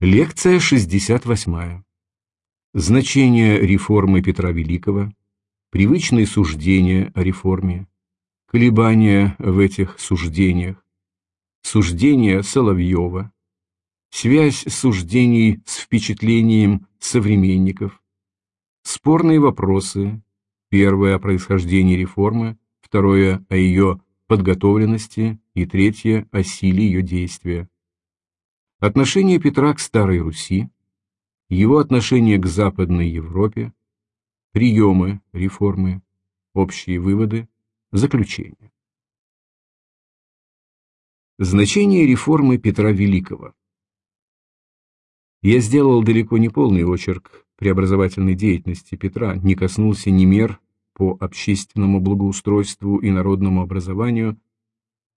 Лекция 68. Значение реформы Петра Великого, привычные суждения о реформе, колебания в этих суждениях, суждения Соловьева, связь суждений с впечатлением современников, спорные вопросы, первое о происхождении реформы, второе о ее подготовленности и третье о силе ее действия. Отношение Петра к Старой Руси, его отношение к Западной Европе, приемы реформы, общие выводы, заключение. Значение реформы Петра Великого Я сделал далеко не полный очерк преобразовательной деятельности Петра, не коснулся ни мер по общественному благоустройству и народному образованию,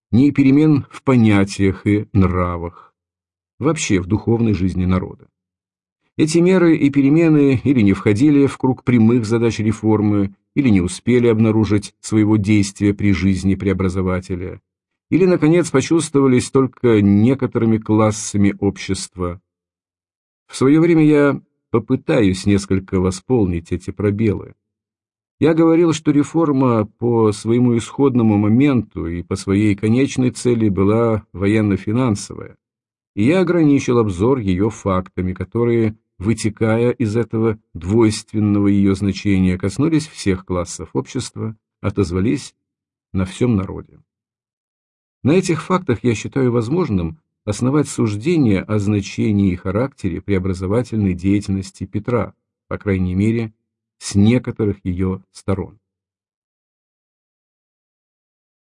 ни перемен в понятиях и нравах, вообще в духовной жизни народа. Эти меры и перемены или не входили в круг прямых задач реформы, или не успели обнаружить своего действия при жизни преобразователя, или, наконец, почувствовались только некоторыми классами общества. В свое время я попытаюсь несколько восполнить эти пробелы. Я говорил, что реформа по своему исходному моменту и по своей конечной цели была военно-финансовая, и я ограничил обзор ее фактами, которые, вытекая из этого двойственного ее значения, коснулись всех классов общества, отозвались на всем народе. На этих фактах я считаю возможным основать суждение о значении и характере преобразовательной деятельности Петра, по крайней мере, с некоторых ее сторон.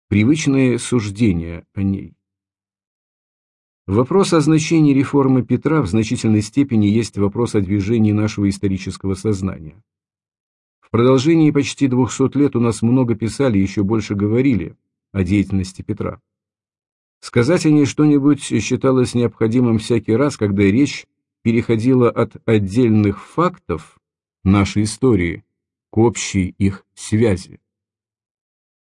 Привычные суждения о ней. Вопрос о значении реформы Петра в значительной степени есть вопрос о движении нашего исторического сознания. В продолжении почти 200 лет у нас много писали и еще больше говорили о деятельности Петра. Сказать о ней что-нибудь считалось необходимым всякий раз, когда речь переходила от отдельных фактов нашей истории к общей их связи.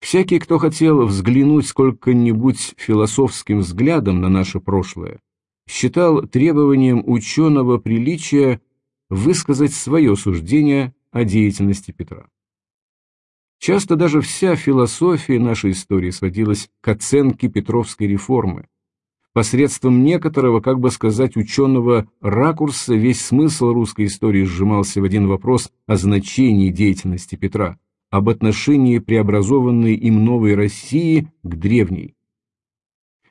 Всякий, кто хотел взглянуть сколько-нибудь философским взглядом на наше прошлое, считал требованием ученого приличия высказать свое суждение о деятельности Петра. Часто даже вся философия нашей истории сводилась к оценке Петровской реформы. Посредством некоторого, как бы сказать, ученого ракурса весь смысл русской истории сжимался в один вопрос о значении деятельности Петра – об отношении преобразованной им новой России к древней.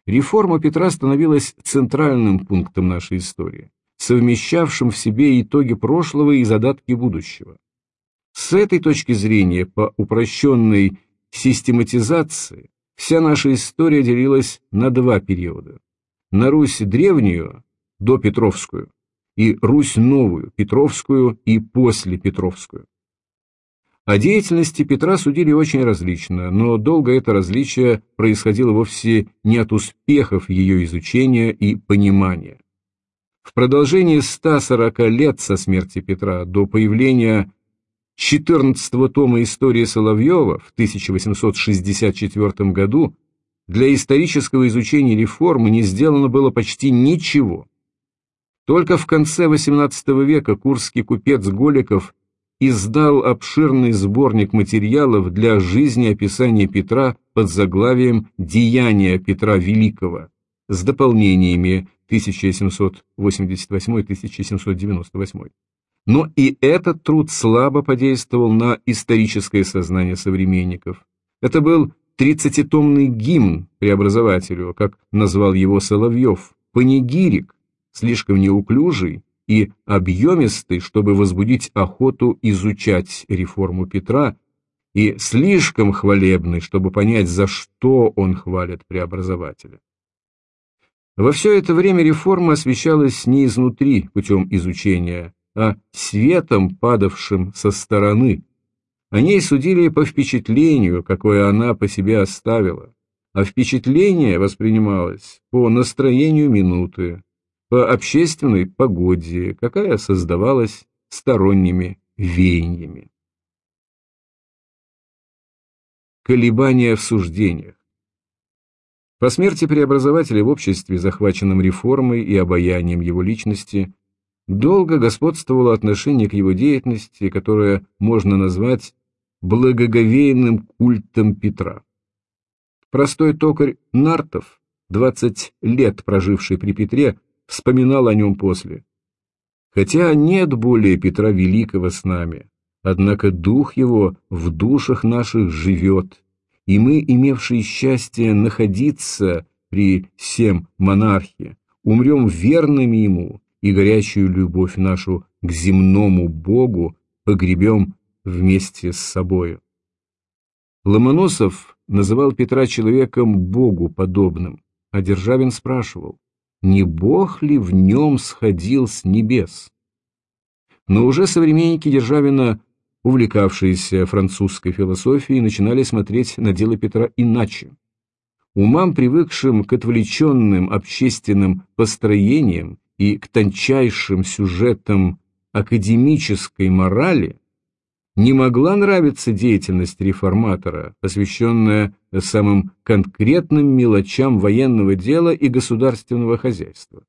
Реформа Петра становилась центральным пунктом нашей истории, совмещавшим в себе итоги прошлого и задатки будущего. С этой точки зрения, по упрощенной систематизации, вся наша история делилась на два периода. На Русь древнюю, до Петровскую, и Русь новую, Петровскую и после Петровскую. О деятельности Петра судили очень различно, но долго это различие происходило вовсе не от успехов ее изучения и понимания. В продолжении 140 лет со смерти Петра до появления 14 тома истории Соловьева в 1864 году для исторического изучения реформы не сделано было почти ничего. Только в конце XVIII века курский купец Голиков издал обширный сборник материалов для жизнеописания Петра под заглавием «Деяния Петра Великого» с дополнениями 1788-1798. Но и этот труд слабо подействовал на историческое сознание современников. Это был тридцатитомный гимн преобразователю, как назвал его Соловьев, панигирик, слишком неуклюжий, и объемистый, чтобы возбудить охоту изучать реформу Петра, и слишком хвалебный, чтобы понять, за что он хвалит преобразователя. Во все это время реформа освещалась не изнутри путем изучения, а светом, падавшим со стороны. О ней судили по впечатлению, какое она по себе оставила, а впечатление воспринималось по настроению минуты, по общественной погоде, какая создавалась сторонними веяниями. Колебания в суждениях. По смерти преобразователя в обществе, захваченном реформой и обаянием его личности, долго господствовало отношение к его деятельности, которое можно назвать благоговейным культом Петра. Простой токарь Нартов, 20 лет проживший при Петре, вспоминал о нем после. Хотя нет более Петра Великого с нами, однако дух его в душах наших живет, и мы, имевшие счастье находиться при всем монархе, умрем верными ему и горячую любовь нашу к земному Богу погребем вместе с собою. Ломоносов называл Петра человеком Богу подобным, а Державин спрашивал, не Бог ли в нем сходил с небес? Но уже современники Державина, увлекавшиеся французской философией, начинали смотреть на дело Петра иначе. Умам, привыкшим к отвлеченным общественным построениям и к тончайшим сюжетам академической морали, не могла нравиться деятельность реформатора, посвященная самым конкретным мелочам военного дела и государственного хозяйства.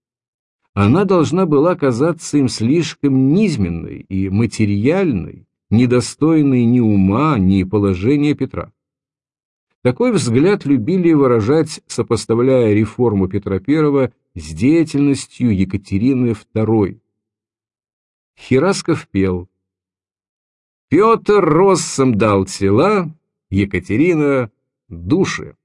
Она должна была казаться им слишком низменной и материальной, недостойной ни ума, ни положения Петра. Такой взгляд любили выражать, сопоставляя реформу Петра I с деятельностью Екатерины II. Херасков пел Петр россом дал тела, Екатерина — души.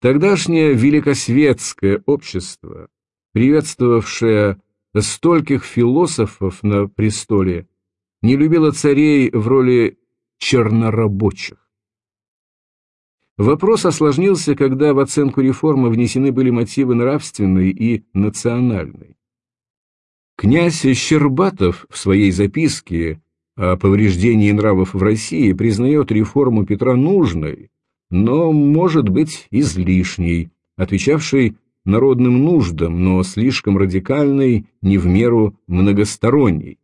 Тогдашнее великосветское общество, приветствовавшее стольких философов на престоле, не любило царей в роли чернорабочих. Вопрос осложнился, когда в оценку реформы внесены были мотивы нравственной и национальной. Князь Щербатов в своей записке о повреждении нравов в России признает реформу Петра нужной, но, может быть, излишней, отвечавшей народным нуждам, но слишком радикальной, не в меру многосторонней.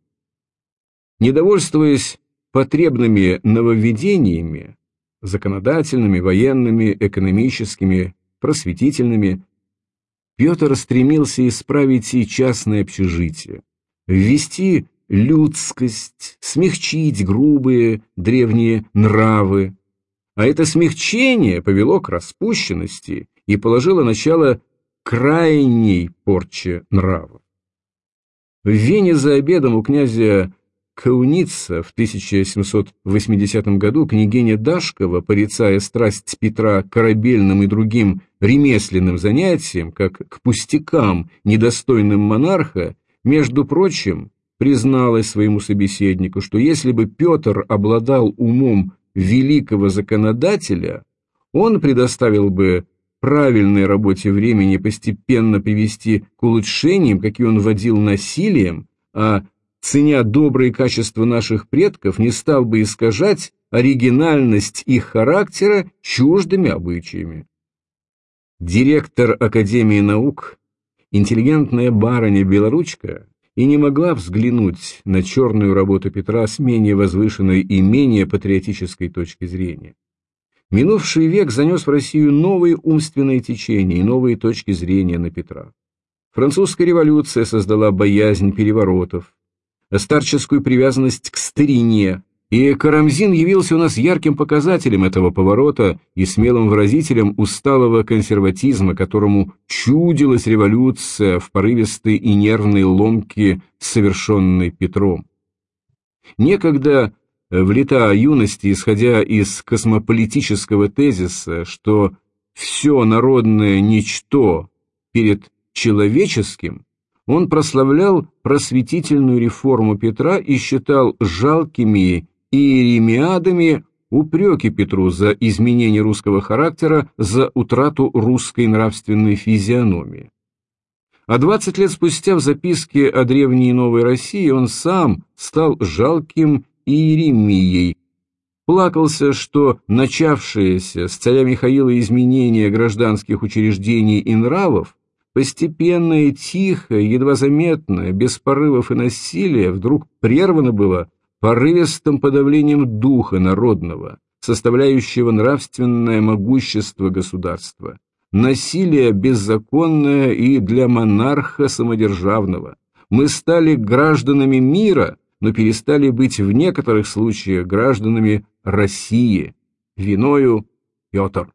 Недовольствуясь потребными нововведениями, законодательными, военными, экономическими, просветительными, Петр стремился исправить и частное общежитие, ввести людскость, смягчить грубые древние нравы. А это смягчение повело к распущенности и положило начало крайней порче нравов. В Вене за обедом у князя Кауница в 1780 году княгиня Дашкова, порицая страсть Петра к корабельным и другим ремесленным занятиям, как к пустякам, недостойным монарха, между прочим, призналась своему собеседнику, что если бы Петр обладал умом великого законодателя, он предоставил бы правильной работе времени постепенно привести к улучшениям, какие он вводил насилием, а ценя добрые качества наших предков, не стал бы искажать оригинальность их характера чуждыми обычаями. Директор Академии наук, интеллигентная барыня Белоручка, и не могла взглянуть на черную работу Петра с менее возвышенной и менее патриотической точки зрения. Минувший век занес в Россию новые умственные течения и новые точки зрения на Петра. Французская революция создала боязнь переворотов, старческую привязанность к старине, и Карамзин явился у нас ярким показателем этого поворота и смелым выразителем усталого консерватизма, которому чудилась революция в порывистой и нервной ломке, совершенной Петром. Некогда в лета юности, исходя из космополитического тезиса, что все народное ничто перед человеческим, он прославлял просветительную реформу Петра и считал жалкими иеремиадами упреки Петру за изменение русского характера, за утрату русской нравственной физиономии. А 20 лет спустя в записке о древней новой России он сам стал жалким Иеремией, плакался, что начавшееся с царя Михаила изменение гражданских учреждений и нравов постепенное, тихое, едва заметное, без порывов и насилия, вдруг прервано было порывистым подавлением духа народного, составляющего нравственное могущество государства, насилие беззаконное и для монарха самодержавного. Мы стали гражданами мира, но перестали быть в некоторых случаях гражданами России. Виною Петр.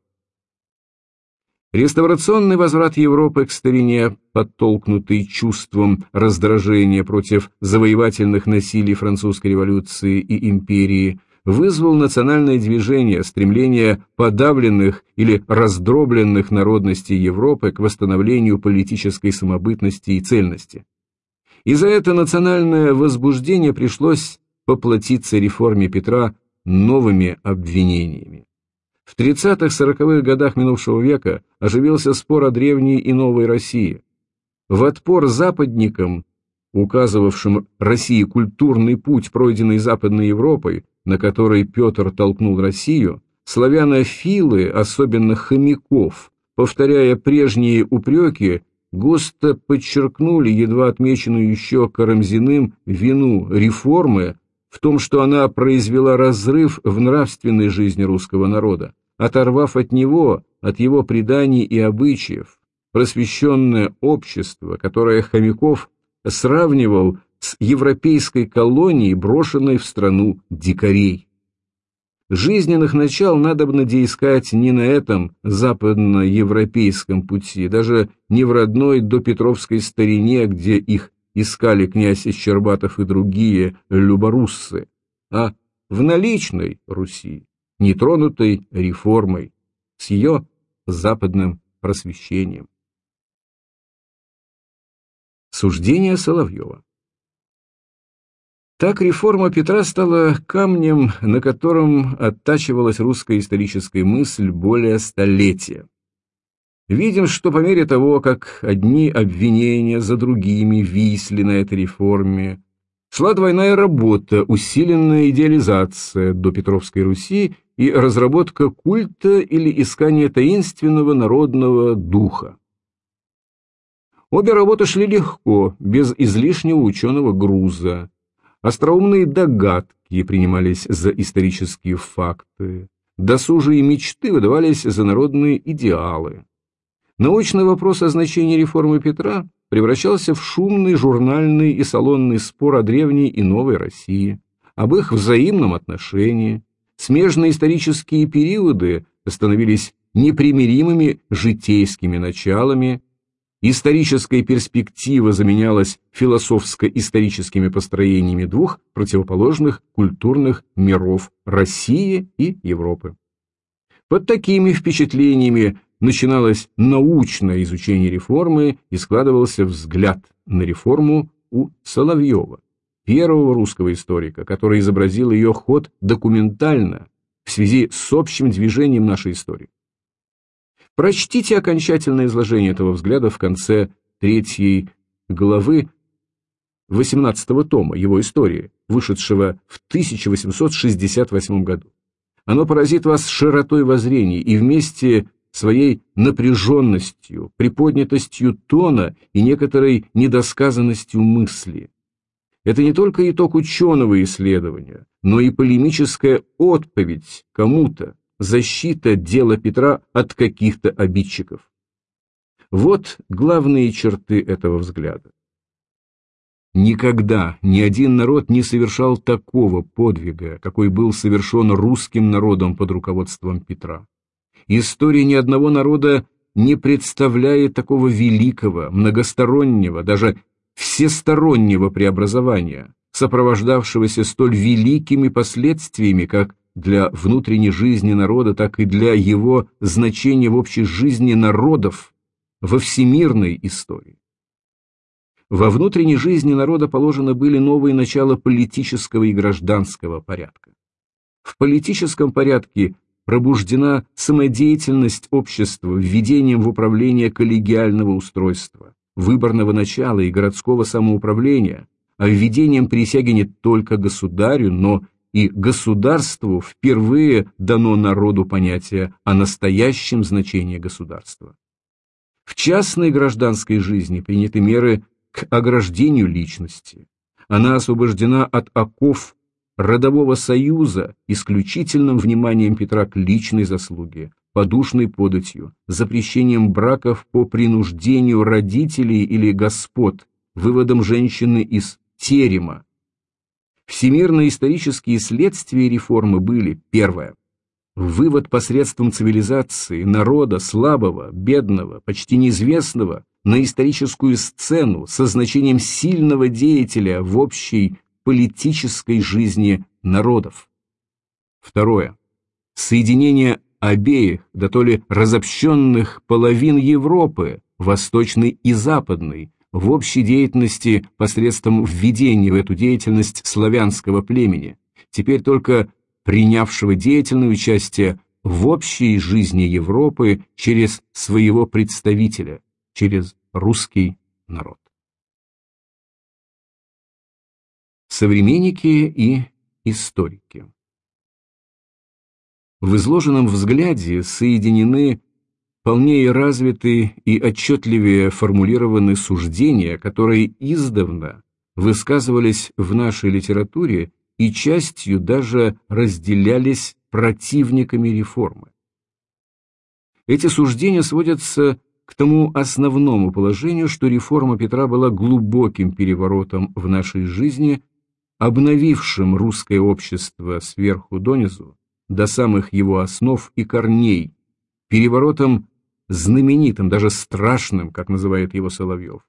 Реставрационный возврат Европы к старине, подтолкнутый чувством раздражения против завоевательных насилий французской революции и империи, вызвал национальное движение, стремление подавленных или раздробленных народностей Европы к восстановлению политической самобытности и цельности. И за это национальное возбуждение пришлось поплатиться реформе Петра новыми обвинениями. В 30-40-х годах минувшего века оживился спор о древней и новой России. В отпор западникам, указывавшим России культурный путь, пройденный Западной Европой, на который Петр толкнул Россию, славянофилы, особенно хомяков, повторяя прежние упреки, густо подчеркнули едва отмеченную еще Карамзиным вину реформы в том, что она произвела разрыв в нравственной жизни русского народа, оторвав от него, от его преданий и обычаев, просвещенное общество, которое Хомяков сравнивал с европейской колонией, брошенной в страну дикарей. Жизненных начал надо бы искать не на этом западноевропейском пути, даже не в родной допетровской старине, где их искали князь Щербатов и другие люборуссы, а в наличной Руси, нетронутой реформой, с ее западным просвещением. Суждение Соловьева так реформа Петра стала камнем, на котором оттачивалась русская историческая мысль более столетия. Видим, что по мере того, как одни обвинения за другими висли на этой реформе, шла двойная работа, усиленная идеализация до Петровской Руси и разработка культа или искание таинственного народного духа. Обе работы шли легко, без излишнего ученого груза. Остроумные догадки принимались за исторические факты, досужие мечты выдавались за народные идеалы. Научный вопрос о значении реформы Петра превращался в шумный журнальный и салонный спор о древней и новой России, об их взаимном отношении. Смежные исторические периоды становились непримиримыми житейскими началами, Историческая перспектива заменялась философско-историческими построениями двух противоположных культурных миров России и Европы. Под такими впечатлениями начиналось научное изучение реформы и складывался взгляд на реформу у Соловьева, первого русского историка, который изобразил ее ход документально в связи с общим движением нашей истории. Прочтите окончательное изложение этого взгляда в конце третьей главы 18 тома его истории, вышедшего в 1868 году. Оно поразит вас широтой воззрений и вместе своей напряженностью, приподнятостью тона и некоторой недосказанностью мысли. Это не только итог ученого исследования, но и полемическая отповедь кому-то, защита дела Петра от каких-то обидчиков. Вот главные черты этого взгляда. Никогда ни один народ не совершал такого подвига, какой был совершен русским народом под руководством Петра. История ни одного народа не представляет такого великого, многостороннего, даже всестороннего преобразования, сопровождавшегося столь великими последствиями, как для внутренней жизни народа, так и для его значения в общей жизни народов во всемирной истории. Во внутренней жизни народа положены были новые начала политического и гражданского порядка. В политическом порядке пробуждена самодеятельность общества введением в управление коллегиального устройства, выборного начала и городского самоуправления, а введением присяги не только государю, но и государству впервые дано народу понятие о настоящем значении государства. В частной гражданской жизни приняты меры к ограждению личности. Она освобождена от оков родового союза исключительным вниманием Петра к личной заслуге, подушной податью, запрещением браков по принуждению родителей или господ, выводом женщины из терема. Всемирно-исторические следствия реформы были, первое, вывод посредством цивилизации народа слабого, бедного, почти неизвестного на историческую сцену со значением сильного деятеля в общей политической жизни народов. Второе. Соединение обеих, да то ли разобщенных половин Европы, восточной и западной, в общей деятельности посредством введения в эту деятельность славянского племени, теперь только принявшего деятельное участие в общей жизни Европы через своего представителя, через русский народ. Современники и историки В изложенном взгляде соединены полнее развиты и отчетливее формулированы суждения, которые издавна высказывались в нашей литературе и частью даже разделялись противниками реформы. Эти суждения сводятся к тому основному положению, что реформа Петра была глубоким переворотом в нашей жизни, обновившим русское общество сверху донизу, до самых его основ и корней, переворотом знаменитым, даже страшным, как называет его Соловьев.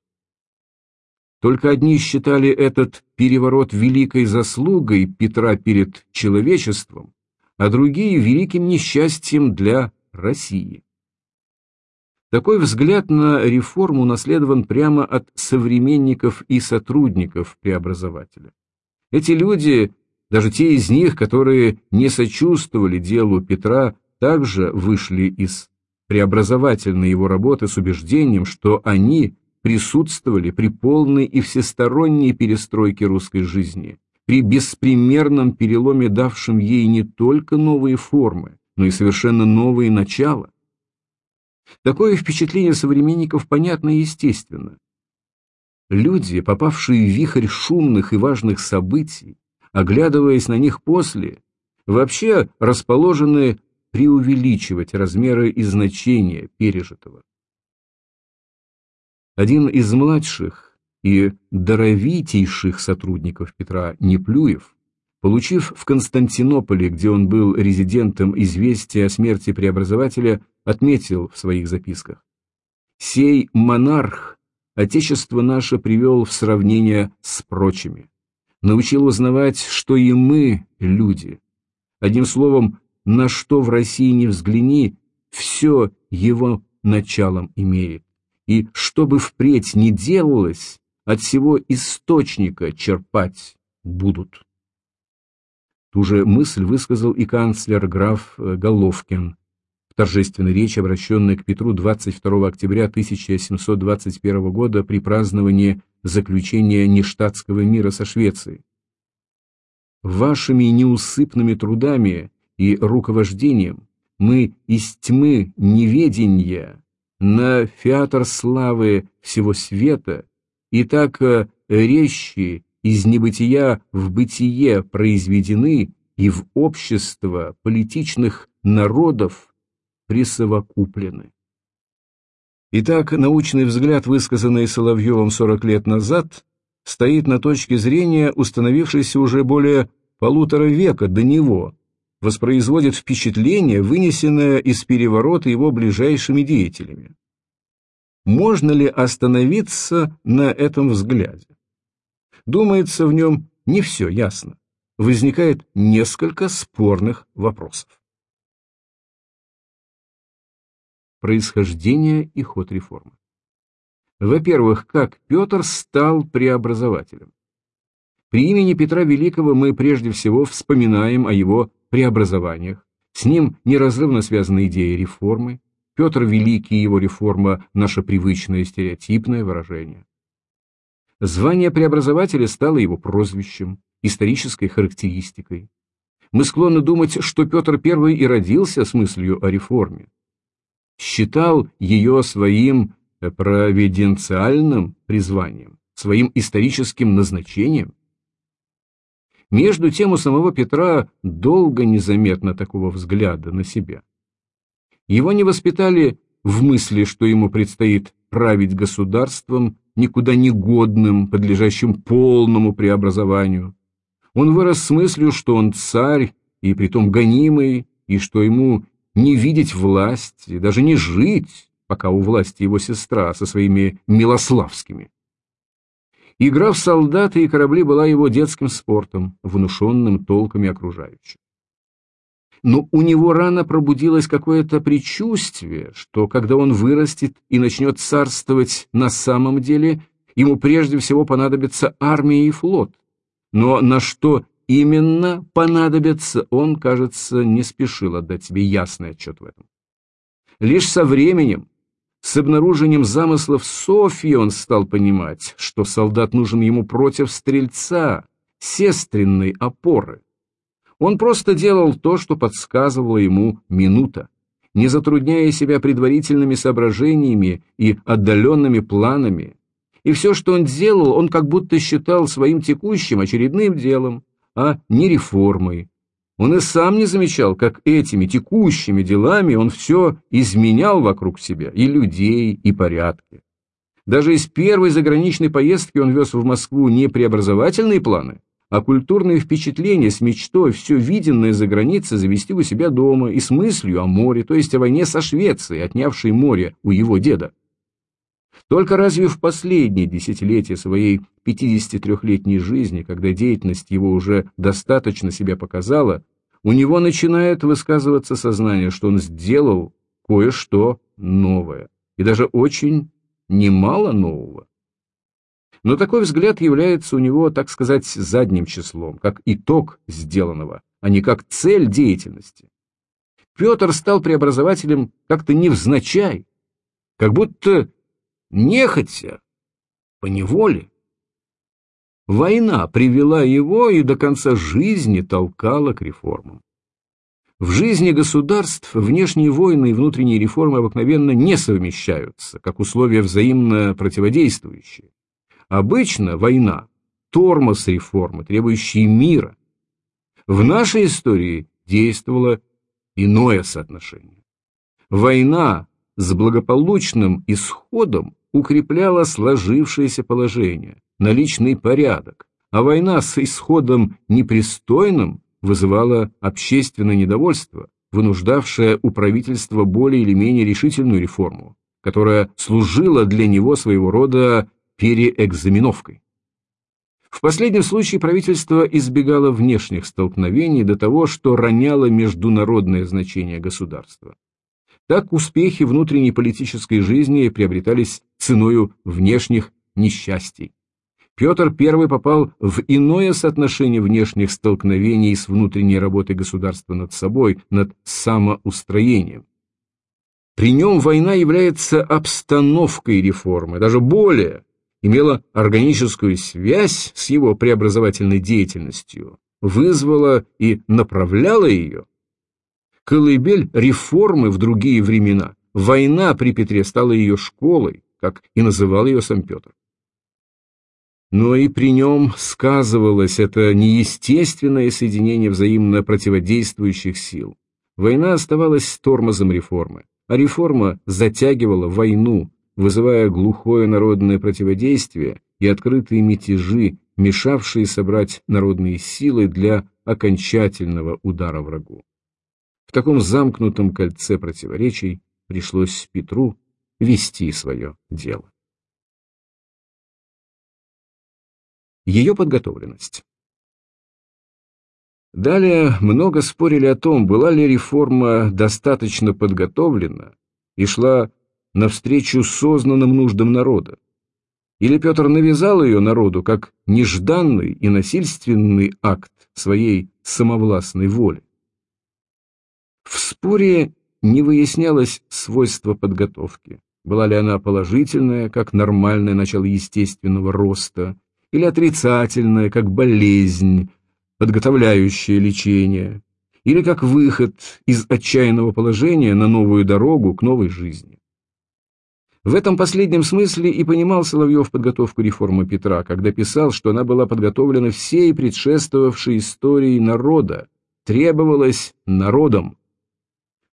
Только одни считали этот переворот великой заслугой Петра перед человечеством, а другие – великим несчастьем для России. Такой взгляд на реформу наследован прямо от современников и сотрудников преобразователя. Эти люди, даже те из них, которые не сочувствовали делу Петра, также вышли из преобразовательной его работы с убеждением, что они присутствовали при полной и всесторонней перестройке русской жизни, при беспримерном переломе, давшем ей не только новые формы, но и совершенно новые начала. Такое впечатление современников понятно и естественно. Люди, попавшие в вихрь шумных и важных событий, оглядываясь на них после, вообще расположены преувеличивать размеры и значения пережитого. Один из младших и даровитейших сотрудников Петра Неплюев, получив в Константинополе, где он был резидентом, известие о смерти преобразователя, отметил в своих записках. «Сей монарх Отечество наше привел в сравнение с прочими, научил узнавать, что и мы люди. Одним словом, на что в России не взгляни, все его началом имеет и что бы впредь ни делалось, от всего источника черпать будут. Ту же мысль высказал и канцлер граф э, Головкин в торжественной речи, обращенной к Петру 22 октября 1721 года при праздновании заключения нештатского мира со Швецией. Вашими неусыпными трудами и руковождением мы из тьмы неведения на фиатр славы всего света, и так э, резче из небытия в бытие произведены и в общество политичных народов присовокуплены. Итак, научный взгляд, высказанный Соловьевым 40 лет назад, стоит на точке зрения, установившейся уже более полутора века до него, воспроизводит впечатление, вынесенное из переворота его ближайшими деятелями. Можно ли остановиться на этом взгляде? Думается, в нем не все ясно. Возникает несколько спорных вопросов. Происхождение и ход реформы. Во-первых, как Петр стал преобразователем? При имени Петра Великого мы прежде всего вспоминаем о его преобразованиях, с ним неразрывно связана идея реформы, Петр Великий и его реформа – наше привычное стереотипное выражение. Звание преобразователя стало его прозвищем, исторической характеристикой. Мы склонны думать, что Петр I и родился с мыслью о реформе. Считал ее своим провиденциальным призванием, своим историческим назначением. Между тем у самого Петра долго незаметно такого взгляда на себя. Его не воспитали в мысли, что ему предстоит править государством, никуда не годным, подлежащим полному преобразованию. Он вырос с мыслью, что он царь, и притом гонимый, и что ему не видеть власть, и даже не жить, пока у власти его сестра со своими милославскими. Игра в солдаты и корабли была его детским спортом, внушенным толками окружающих. Но у него рано пробудилось какое-то предчувствие, что когда он вырастет и начнет царствовать на самом деле, ему прежде всего понадобится армия и флот. Но на что именно понадобится, он, кажется, не спешил отдать себе ясный отчет в этом. Лишь со временем, с обнаружением замыслов Софьи он стал понимать, что солдат нужен ему против стрельца, сестринной опоры. Он просто делал то, что подсказывала ему минута, не затрудняя себя предварительными соображениями и отдаленными планами. И все, что он делал, он как будто считал своим текущим очередным делом, а не реформой, он и сам не замечал, как этими текущими делами он все изменял вокруг себя, и людей, и порядки. Даже из первой заграничной поездки он вез в Москву не преобразовательные планы, а культурные впечатления с мечтой все виденное за границей завести у себя дома и с мыслью о море, то есть о войне со Швецией, отнявшей море у его деда. Только разве в последние десятилетия своей 53-летней жизни, когда деятельность его уже достаточно себя показала, у него начинает высказываться сознание, что он сделал кое-что новое, и даже очень немало нового. Но такой взгляд является у него, так сказать, задним числом, как итог сделанного, а не как цель деятельности. Петр стал преобразователем как-то невзначай, как будто нехотя, по неволе. Война привела его и до конца жизни толкала к реформам. В жизни государств внешние войны и внутренние реформы обыкновенно не совмещаются, как условия взаимно противодействующие. Обычно война – тормоз реформы, требующие мира. В нашей истории действовало иное соотношение. Война с благополучным исходом укрепляла сложившееся положение, наличный порядок, а война с исходом непристойным вызывала общественное недовольство, вынуждавшее у правительства более или менее решительную реформу, которая служила для него своего рода переэкзаменовкой. В последнем случае правительство избегало внешних столкновений до того, что роняло международное значение государства. Так успехи внутренней политической жизни приобретались ценою внешних несчастий. Петр I попал в иное соотношение внешних столкновений с внутренней работой государства над собой, над самоустроением. При нем война является обстановкой реформы, даже более, имела органическую связь с его преобразовательной деятельностью, вызвала и направляла ее колыбель реформы в другие времена. Война при Петре стала ее школой, как и называл ее сам Петр. Но и при нем сказывалось это неестественное соединение взаимно противодействующих сил. Война оставалась тормозом реформы, а реформа затягивала войну, вызывая глухое народное противодействие и открытые мятежи, мешавшие собрать народные силы для окончательного удара врагу. В таком замкнутом кольце противоречий пришлось Петру вести свое дело. Ее подготовленность Далее много спорили о том, была ли реформа достаточно подготовлена и шла навстречу сознанным нуждам народа. Или Петр навязал ее народу как нежданный и насильственный акт своей самовластной воли. В споре не выяснялось свойство подготовки. Была ли она положительная, как нормальное начало естественного роста, или отрицательная, как болезнь, подготовляющая лечение, или как выход из отчаянного положения на новую дорогу к новой жизни. В этом последнем смысле и понимал Соловьев подготовку реформы Петра, когда писал, что она была подготовлена всей предшествовавшей историей народа, требовалась народом.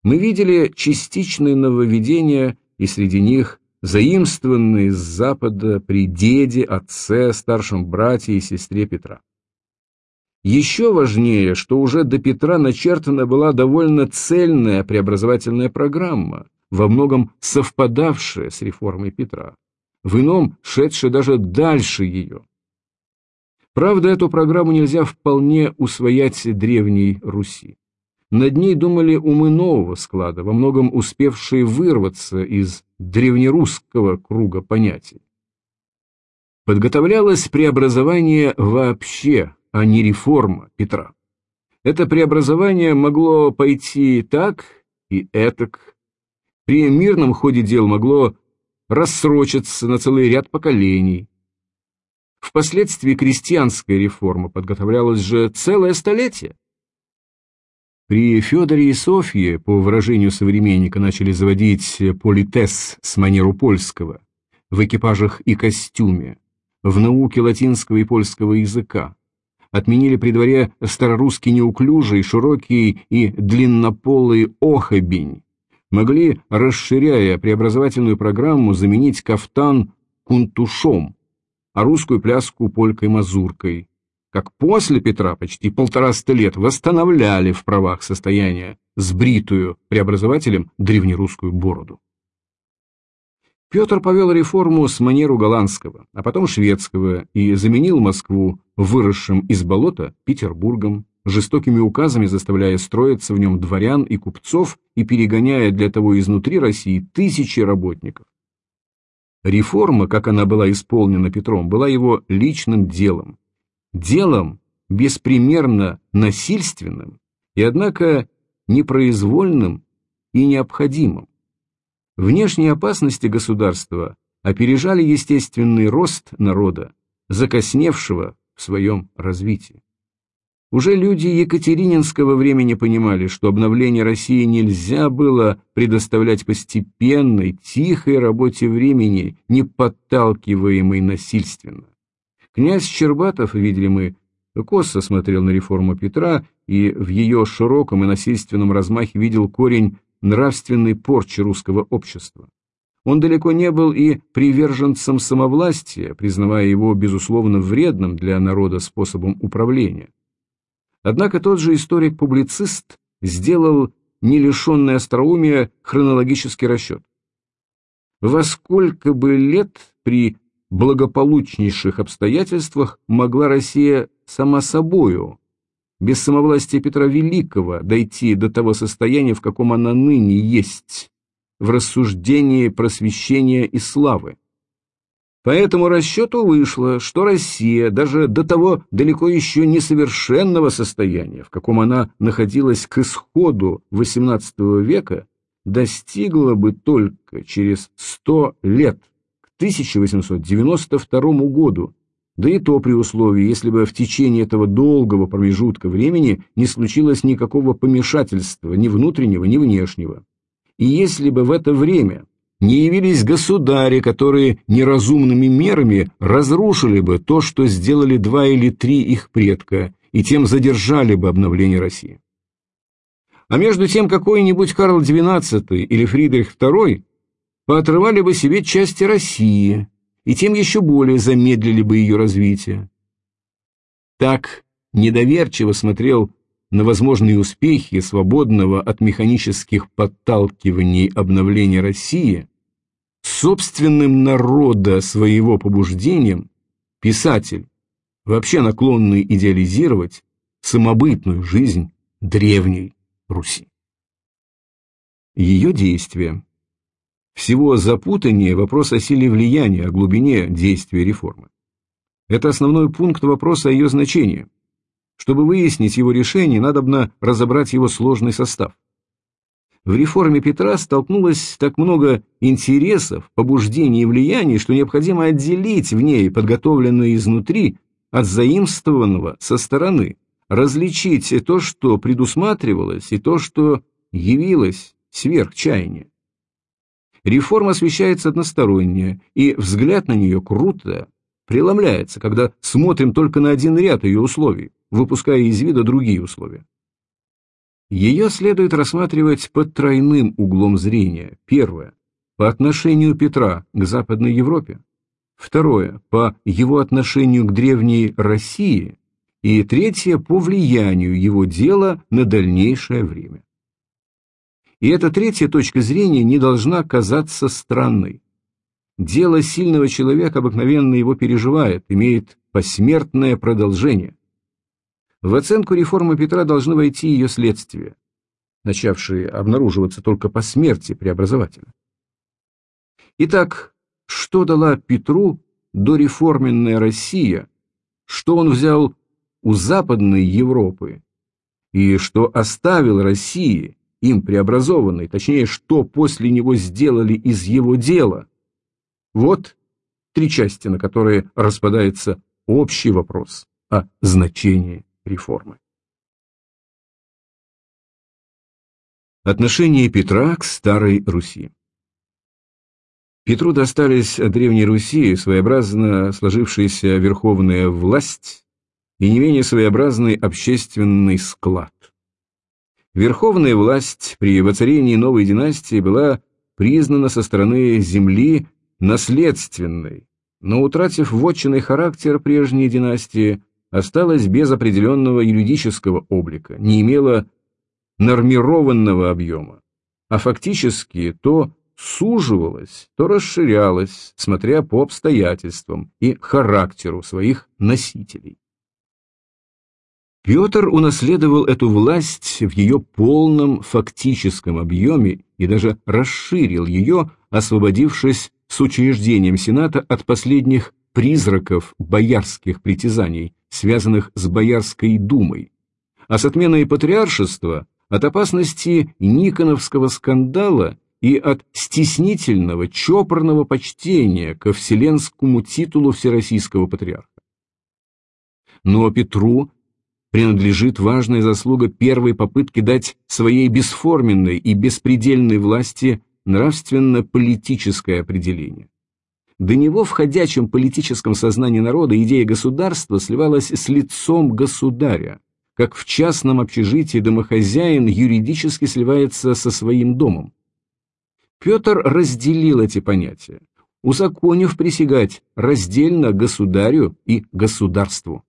Мы видели частичные нововведения, и среди них заимствованные с Запада при деде, отце, старшем брате и сестре Петра. Еще важнее, что уже до Петра начертана была довольно цельная преобразовательная программа, во многом совпадавшая с реформой Петра, в ином шедшая даже дальше ее. Правда, эту программу нельзя вполне усвоять древней Руси. Над ней думали умы нового склада, во многом успевшие вырваться из древнерусского круга понятий. Подготовлялось преобразование вообще, а не реформа Петра. Это преобразование могло пойти так и этак. При мирном ходе дел могло рассрочиться на целый ряд поколений. Впоследствии крестьянская реформа подготовлялась же целое столетие. При Федоре и Софье, по выражению современника, начали заводить политес с манеру польского, в экипажах и костюме, в науке латинского и польского языка. Отменили при дворе старорусский неуклюжий, широкий и длиннополый охобень. Могли, расширяя преобразовательную программу, заменить кафтан кунтушом, а русскую пляску полькой-мазуркой как после Петра почти полтораста лет восстановляли в правах состояния сбритую преобразователем древнерусскую бороду. Петр повел реформу с манеру голландского, а потом шведского и заменил Москву, выросшим из болота, Петербургом, жестокими указами заставляя строиться в нем дворян и купцов и перегоняя для того изнутри России тысячи работников. Реформа, как она была исполнена Петром, была его личным делом, делом беспримерно насильственным и, однако, непроизвольным и необходимым. Внешние опасности государства опережали естественный рост народа, закосневшего в своем развитии. Уже люди Екатерининского времени понимали, что обновление России нельзя было предоставлять постепенной, тихой работе времени, не подталкиваемой насильственно. Князь Щербатов, видели мы, косо смотрел на реформу Петра и в ее широком и насильственном размахе видел корень нравственной порчи русского общества. Он далеко не был и приверженцем самовластия, признавая его, безусловно, вредным для народа способом управления. Однако тот же историк-публицист сделал не лишенный остроумия хронологический расчет. Во сколько бы лет при благополучнейших обстоятельствах могла Россия сама собою, без самовластия Петра Великого, дойти до того состояния, в каком она ныне есть, в рассуждении просвещения и славы. По этому расчету вышло, что Россия даже до того далеко еще несовершенного состояния, в каком она находилась к исходу XVIII века, достигла бы только через сто лет 1892 году, да и то при условии, если бы в течение этого долгого промежутка времени не случилось никакого помешательства, ни внутреннего, ни внешнего. И если бы в это время не явились государи, которые неразумными мерами разрушили бы то, что сделали два или три их предка, и тем задержали бы обновление России. А между тем какой-нибудь Карл XII или Фридрих II поотрывали бы себе части России и тем еще более замедлили бы ее развитие. Так недоверчиво смотрел на возможные успехи свободного от механических подталкиваний обновления России, собственным народа своего побуждением, писатель, вообще наклонный идеализировать самобытную жизнь древней Руси. Ее действия всего запутаннее вопрос о силе влияния, о глубине действия реформы. Это основной пункт вопроса о ее значении. Чтобы выяснить его решение, надобно разобрать его сложный состав. В реформе Петра столкнулось так много интересов, побуждений и влияний, что необходимо отделить в ней подготовленное изнутри от заимствованного со стороны, различить то, что предусматривалось, и то, что явилось сверх чаяния. Реформа освещается односторонне, и взгляд на нее круто преломляется, когда смотрим только на один ряд ее условий, выпуская из вида другие условия. Ее следует рассматривать под тройным углом зрения. Первое – по отношению Петра к Западной Европе. Второе – по его отношению к древней России. И третье – по влиянию его дела на дальнейшее время. И эта третья точка зрения не должна казаться странной. Дело сильного человека обыкновенно его переживает, имеет посмертное продолжение. В оценку реформы Петра должны войти ее следствия, начавшие обнаруживаться только по смерти преобразователя. Итак, что дала Петру дореформенная Россия, что он взял у Западной Европы и что оставил России, им преобразованной, точнее, что после него сделали из его дела. Вот три части, на которые распадается общий вопрос о значении реформы. Отношение Петра к Старой Руси Петру достались от Древней Руси своеобразно сложившаяся верховная власть и не менее своеобразный общественный склад. Верховная власть при воцарении новой династии была признана со стороны земли наследственной, но утратив вотчинный характер прежней династии, осталась без определенного юридического облика, не имела нормированного объема, а фактически то суживалась, то расширялась, смотря по обстоятельствам и характеру своих носителей. Петр унаследовал эту власть в ее полном фактическом объеме и даже расширил ее, освободившись с учреждением Сената от последних призраков боярских притязаний, связанных с Боярской думой, а с отменой патриаршества от опасности Никоновского скандала и от стеснительного, чопорного почтения ко вселенскому титулу всероссийского патриарха. Но Петру принадлежит важная заслуга первой попытки дать своей бесформенной и беспредельной власти нравственно-политическое определение. До него в ходячем политическом сознании народа идея государства сливалась с лицом государя, как в частном общежитии домохозяин юридически сливается со своим домом. Петр разделил эти понятия, узаконив присягать раздельно государю и государству.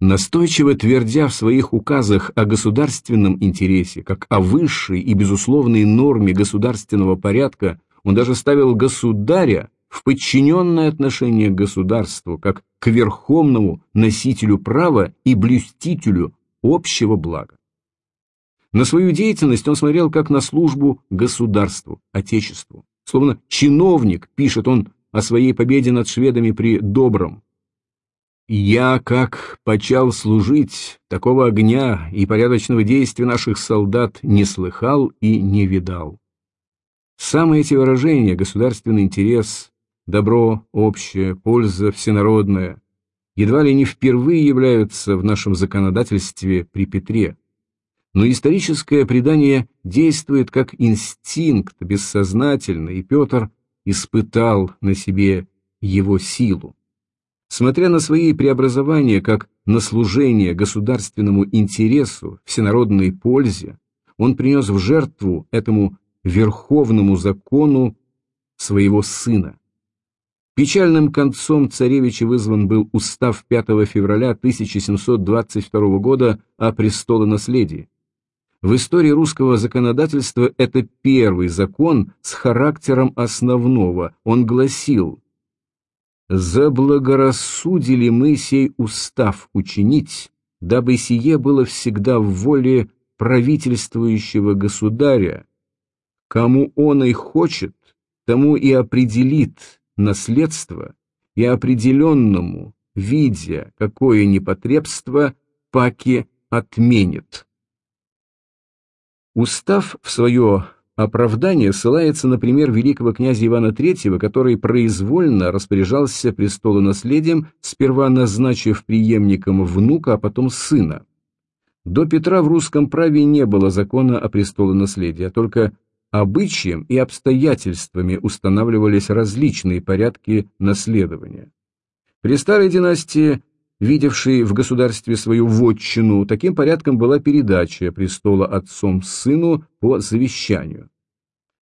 Настойчиво твердя в своих указах о государственном интересе, как о высшей и безусловной норме государственного порядка, он даже ставил государя в подчиненное отношение к государству, как к верховному носителю права и блюстителю общего блага. На свою деятельность он смотрел как на службу государству, отечеству. Словно чиновник, пишет он о своей победе над шведами при Добром. «Я, как почал служить, такого огня и порядочного действия наших солдат не слыхал и не видал». Самые эти выражения, государственный интерес, добро общее, польза всенародная, едва ли не впервые являются в нашем законодательстве при Петре. Но историческое предание действует как инстинкт бессознательно, и Петр испытал на себе его силу. Смотря на свои преобразования как на служение государственному интересу, всенародной пользе, он принес в жертву этому верховному закону своего сына. Печальным концом царевича вызван был устав 5 февраля 1722 года о престолонаследии. В истории русского законодательства это первый закон с характером основного. Он гласил «Заблагорассудили мы сей устав учинить, дабы сие было всегда в воле правительствующего государя. Кому он и хочет, тому и определит, наследство и определенному, видя какое непотребство, паки отменит. Устав в свое оправдание ссылается на пример великого князя Ивана III, который произвольно распоряжался престолонаследием, сперва назначив преемником внука, а потом сына. До Петра в русском праве не было закона о престолонаследии, а только обычаям и обстоятельствами устанавливались различные порядки наследования. При старой династии, видевшей в государстве свою вотчину, таким порядком была передача престола отцом сыну по завещанию.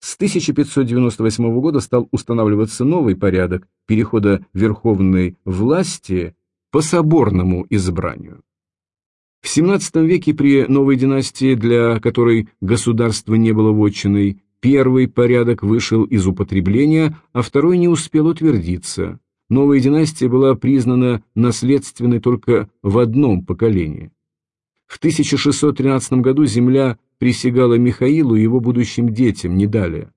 С 1598 года стал устанавливаться новый порядок перехода верховной власти по соборному избранию. В XVII веке при новой династии, для которой государство не было вотчиной, первый порядок вышел из употребления, а второй не успел утвердиться. Новая династия была признана наследственной только в одном поколении. В 1613 году земля присягала Михаилу и его будущим детям, не далее.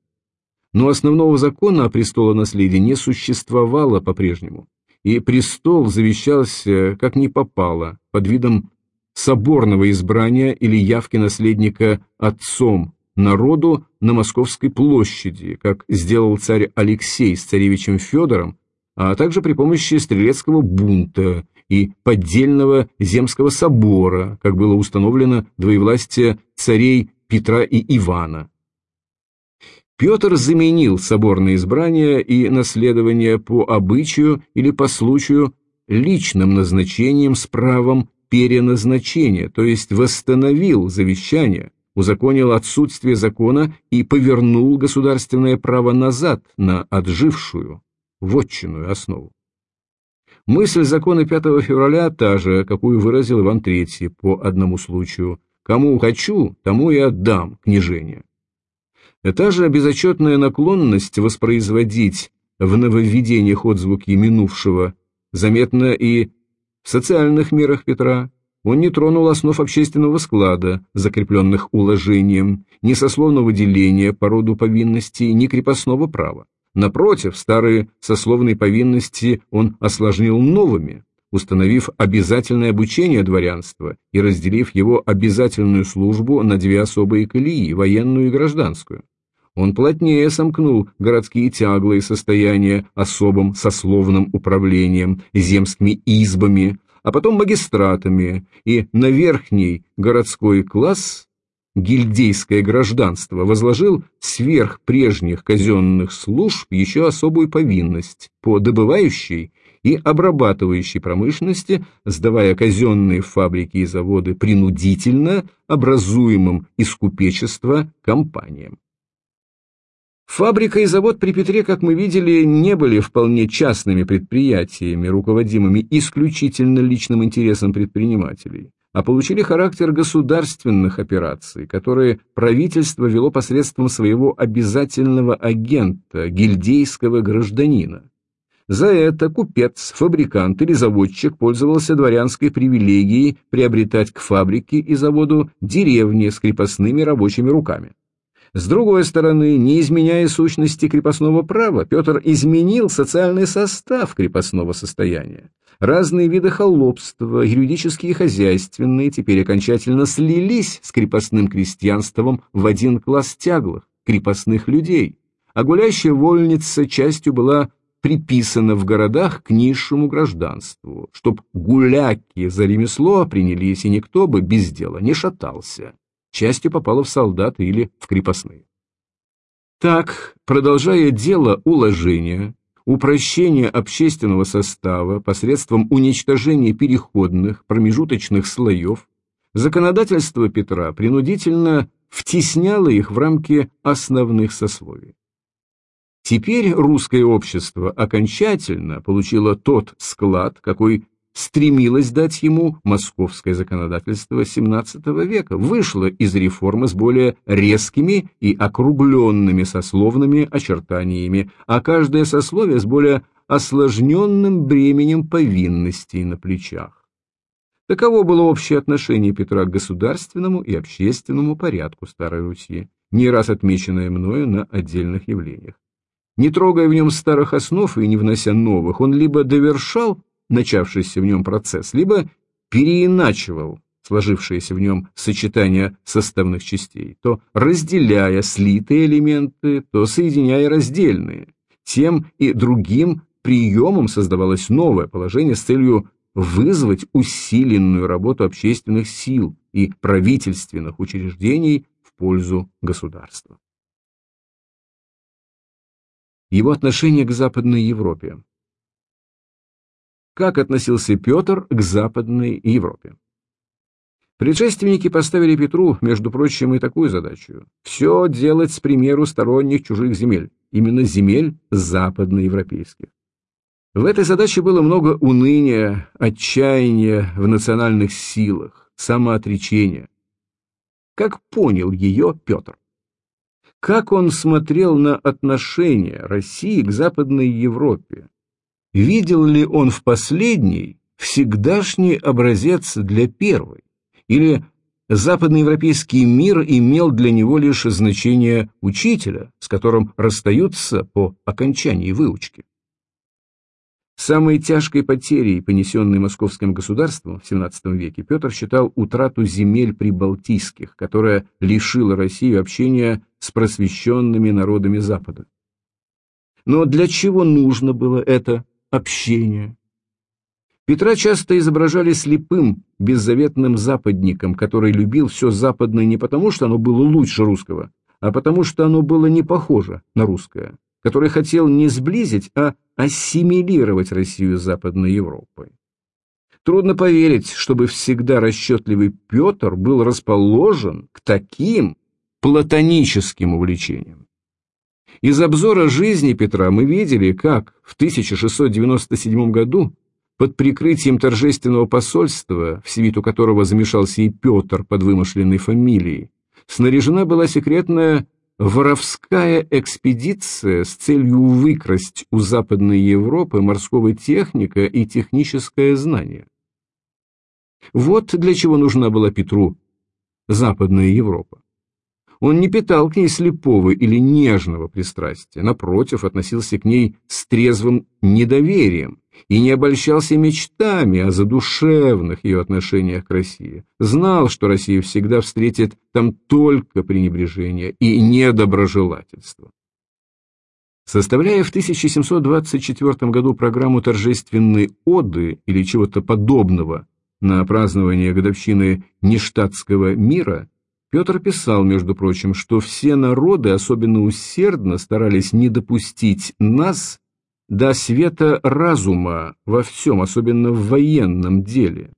Но основного закона о престолонаследии не существовало по-прежнему, и престол завещался как ни попало, под видом соборного избрания или явки наследника отцом народу на Московской площади, как сделал царь Алексей с царевичем Федором, а также при помощи стрелецкого бунта и поддельного Земского собора, как было установлено двоевластие царей Петра и Ивана. Петр заменил соборное избрание и наследование по обычаю или по случаю личным назначением с правом переназначения, то есть восстановил завещание, узаконил отсутствие закона и повернул государственное право назад на отжившую, вотчинную основу. Мысль закона 5 февраля та же, какую выразил Иван III по одному случаю. «Кому хочу, тому и отдам княжение». Та же безотчетная наклонность воспроизводить в нововведениях отзвуки минувшего заметна и в социальных мерах Петра. Он не тронул основ общественного склада, закрепленных уложением, ни сословного деления по роду повинностей, ни крепостного права. Напротив, старые сословные повинности он осложнил новыми, установив обязательное обучение дворянства и разделив его обязательную службу на две особые колеи – военную и гражданскую. Он плотнее сомкнул городские тяглые состояния особым сословным управлением, земскими избами, а потом магистратами, и на верхний городской класс гильдейское гражданство возложил сверх прежних казенных служб еще особую повинность по добывающей и обрабатывающей промышленности, сдавая казенные фабрики и заводы принудительно образуемым из купечества компаниям. Фабрика и завод при Петре, как мы видели, не были вполне частными предприятиями, руководимыми исключительно личным интересом предпринимателей а получили характер государственных операций, которые правительство вело посредством своего обязательного агента, гильдейского гражданина. За это купец, фабрикант или заводчик пользовался дворянской привилегией приобретать к фабрике и заводу деревни с крепостными рабочими руками. С другой стороны, не изменяя сущности крепостного права, Петр изменил социальный состав крепостного состояния. Разные виды холопства, юридические и хозяйственные, теперь окончательно слились с крепостным крестьянством в один класс тяглых, крепостных людей, а гулящая вольница частью была приписана в городах к низшему гражданству, чтоб гуляки за ремесло принялись, и никто бы без дела не шатался, частью попала в солдаты или в крепостные. Так, продолжая дело уложения, упрощение общественного состава посредством уничтожения переходных, промежуточных слоев, законодательство Петра принудительно втесняло их в рамки основных сословий. Теперь русское общество окончательно получило тот склад, какой стремилось дать ему московское законодательство XVII века, вышло из реформы с более резкими и округленными сословными очертаниями, а каждое сословие с более осложненным бременем повинностей на плечах. Таково было общее отношение Петра к государственному и общественному порядку Старой Руси, не раз отмеченное мною на отдельных явлениях. Не трогая в нем старых основ и не внося новых, он либо довершал начавшийся в нем процесс, либо переиначивал сложившееся в нем сочетание составных частей, то разделяя слитые элементы, то соединяя раздельные. Тем и другим приемом создавалось новое положение с целью вызвать усиленную работу общественных сил и правительственных учреждений в пользу государства. его отношение к Западной Европе. Как относился Петр к Западной Европе? Предшественники поставили Петру, между прочим, и такую задачу – все делать с примеру сторонних чужих земель, именно земель западноевропейских. В этой задаче было много уныния, отчаяния в национальных силах, самоотречения. Как понял ее Петр? Как он смотрел на отношения России к Западной Европе? Видел ли он в последней всегдашний образец для первой? Или западноевропейский мир имел для него лишь значение учителя, с которым расстаются по окончании выучки? Самой тяжкой потерей, понесенной московским государством в XVII веке, Петр считал утрату земель прибалтийских, которая лишила Россию общения с просвещенными народами Запада. Но для чего нужно было это общение? Петра часто изображали слепым, беззаветным западником, который любил все западное не потому, что оно было лучше русского, а потому что оно было не похоже на русское который хотел не сблизить, а ассимилировать Россию с Западной Европой. Трудно поверить, чтобы всегда расчетливый Петр был расположен к таким платоническим увлечениям. Из обзора жизни Петра мы видели, как в 1697 году под прикрытием торжественного посольства, в свиту которого замешался и Петр под вымышленной фамилией, снаряжена была секретная Воровская экспедиция с целью выкрасть у Западной Европы морского техника и техническое знание. Вот для чего нужна была Петру Западная Европа. Он не питал к ней слепого или нежного пристрастия, напротив, относился к ней с трезвым недоверием и не обольщался мечтами о задушевных ее отношениях к России. Знал, что Россия всегда встретит там только пренебрежение и недоброжелательство. Составляя в 1724 году программу торжественной оды или чего-то подобного на празднование годовщины нештатского мира, Петр писал, между прочим, что все народы особенно усердно старались не допустить нас до света разума во всем, особенно в военном деле.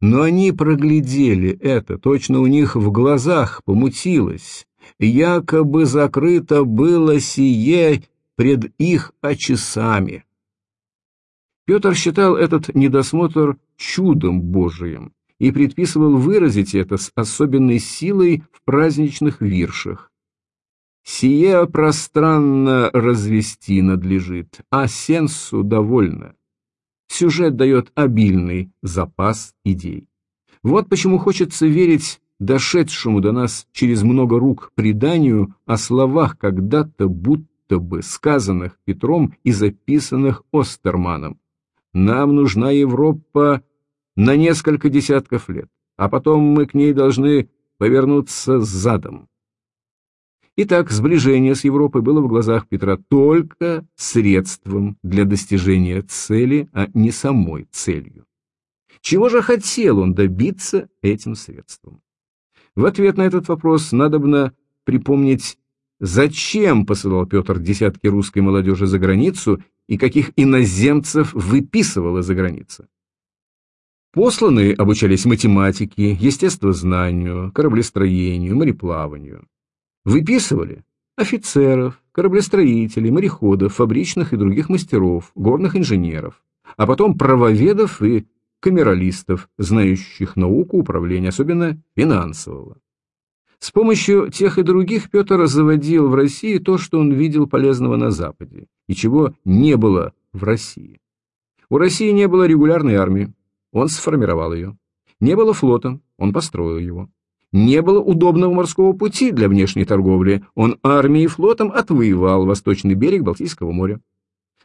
Но они проглядели это, точно у них в глазах помутилось, якобы закрыто было сие пред их очесами. Петр считал этот недосмотр чудом Божиим и предписывал выразить это с особенной силой в праздничных виршах. Сие пространно развести надлежит, а сенсу довольно. Сюжет дает обильный запас идей. Вот почему хочется верить дошедшему до нас через много рук преданию о словах когда-то будто бы сказанных Петром и записанных Остерманом. Нам нужна Европа на несколько десятков лет, а потом мы к ней должны повернуться задом. Итак, сближение с Европой было в глазах Петра только средством для достижения цели, а не самой целью. Чего же хотел он добиться этим средством? В ответ на этот вопрос надобно припомнить, зачем посылал Петр десятки русской молодежи за границу и каких иноземцев выписывал из-за границы. Посланные обучались математике, естествознанию, кораблестроению, мореплаванию. Выписывали офицеров, кораблестроителей, мореходов, фабричных и других мастеров, горных инженеров, а потом правоведов и камералистов, знающих науку управления, особенно финансового. С помощью тех и других Петр заводил в России то, что он видел полезного на Западе, и чего не было в России. У России не было регулярной армии, он сформировал ее. Не было флота, он построил его. Не было удобного морского пути для внешней торговли, он армией и флотом отвоевал восточный берег Балтийского моря.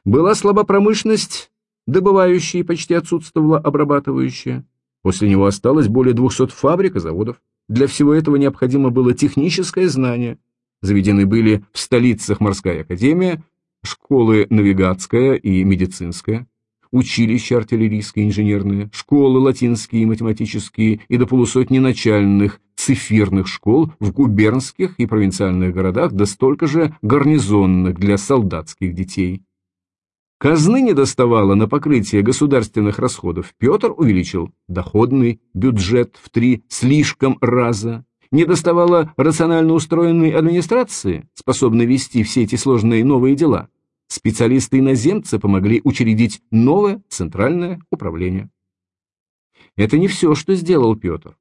Была слаба промышленность, добывающая почти отсутствовала обрабатывающая. После него осталось более 200 фабрик и заводов. Для всего этого необходимо было техническое знание. Заведены были в столицах морская академия, школы навигатская и медицинская училища артиллерийские инженерные, школы латинские и математические и до полусотни начальных цифирных школ в губернских и провинциальных городах, да столько же гарнизонных для солдатских детей. Казны не доставало на покрытие государственных расходов. Петр увеличил доходный бюджет в три слишком раза. Не доставало рационально устроенной администрации, способной вести все эти сложные новые дела. Специалисты-иноземцы помогли учредить новое центральное управление. Это не все, что сделал Петр.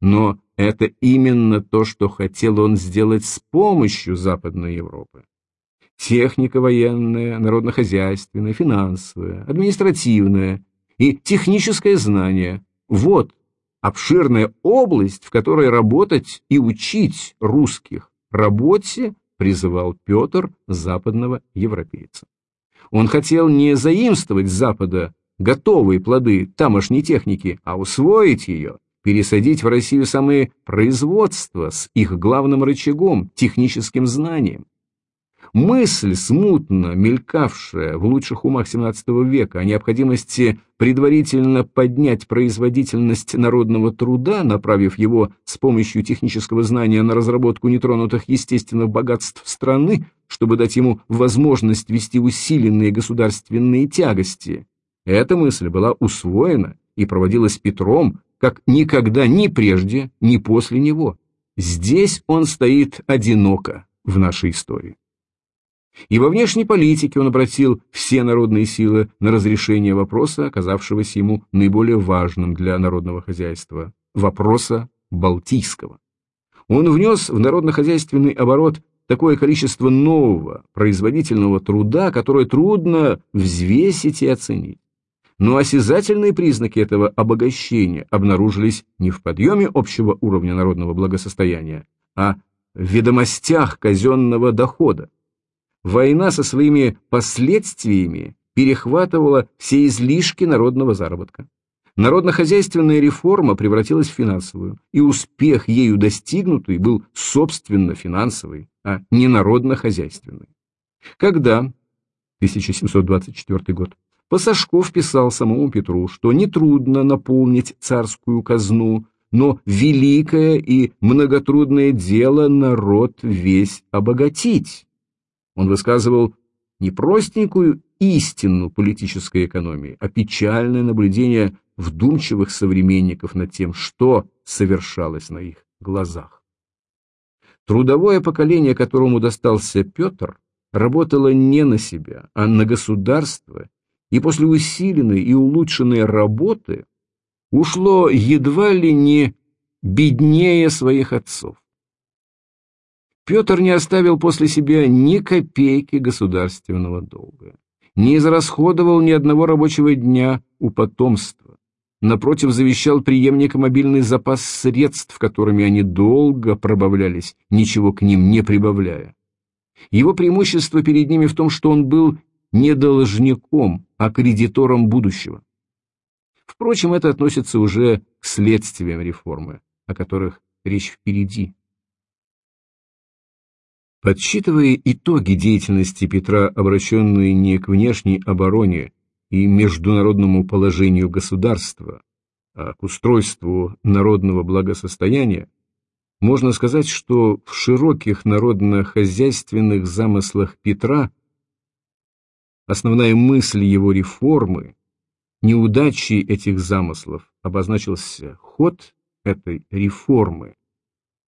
Но это именно то, что хотел он сделать с помощью Западной Европы. Техника военная, народно-хозяйственная, финансовая, административная и техническое знание – вот обширная область, в которой работать и учить русских работе призывал Петр западного европейца. Он хотел не заимствовать с Запада готовые плоды тамошней техники, а усвоить ее, пересадить в Россию самые производства с их главным рычагом, техническим знанием. Мысль, смутно мелькавшая в лучших умах XVII века о необходимости предварительно поднять производительность народного труда, направив его с помощью технического знания на разработку нетронутых естественных богатств страны, чтобы дать ему возможность вести усиленные государственные тягости, эта мысль была усвоена и проводилась Петром как никогда ни прежде, ни после него. Здесь он стоит одиноко в нашей истории. И во внешней политике он обратил все народные силы на разрешение вопроса, оказавшегося ему наиболее важным для народного хозяйства – вопроса Балтийского. Он внес в народно-хозяйственный оборот такое количество нового производительного труда, которое трудно взвесить и оценить. Но осязательные признаки этого обогащения обнаружились не в подъеме общего уровня народного благосостояния, а в ведомостях казенного дохода. Война со своими последствиями перехватывала все излишки народного заработка. Народно-хозяйственная реформа превратилась в финансовую, и успех ею достигнутый был собственно финансовый, а не народно-хозяйственный. Когда, 1724 год, Пасашков писал самому Петру, что нетрудно наполнить царскую казну, но великое и многотрудное дело народ весь обогатить. Он высказывал не простенькую истину политической экономии, а печальное наблюдение вдумчивых современников над тем, что совершалось на их глазах. Трудовое поколение, которому достался Петр, работало не на себя, а на государство, и после усиленной и улучшенной работы ушло едва ли не беднее своих отцов. Петр не оставил после себя ни копейки государственного долга, не израсходовал ни одного рабочего дня у потомства. Напротив, завещал преемникам мобильный запас средств, которыми они долго пробавлялись, ничего к ним не прибавляя. Его преимущество перед ними в том, что он был не должником, а кредитором будущего. Впрочем, это относится уже к следствиям реформы, о которых речь впереди. Подсчитывая итоги деятельности Петра, обращенные не к внешней обороне и международному положению государства, а к устройству народного благосостояния, можно сказать, что в широких народно-хозяйственных замыслах Петра основная мысль его реформы, неудачи этих замыслов обозначился ход этой реформы.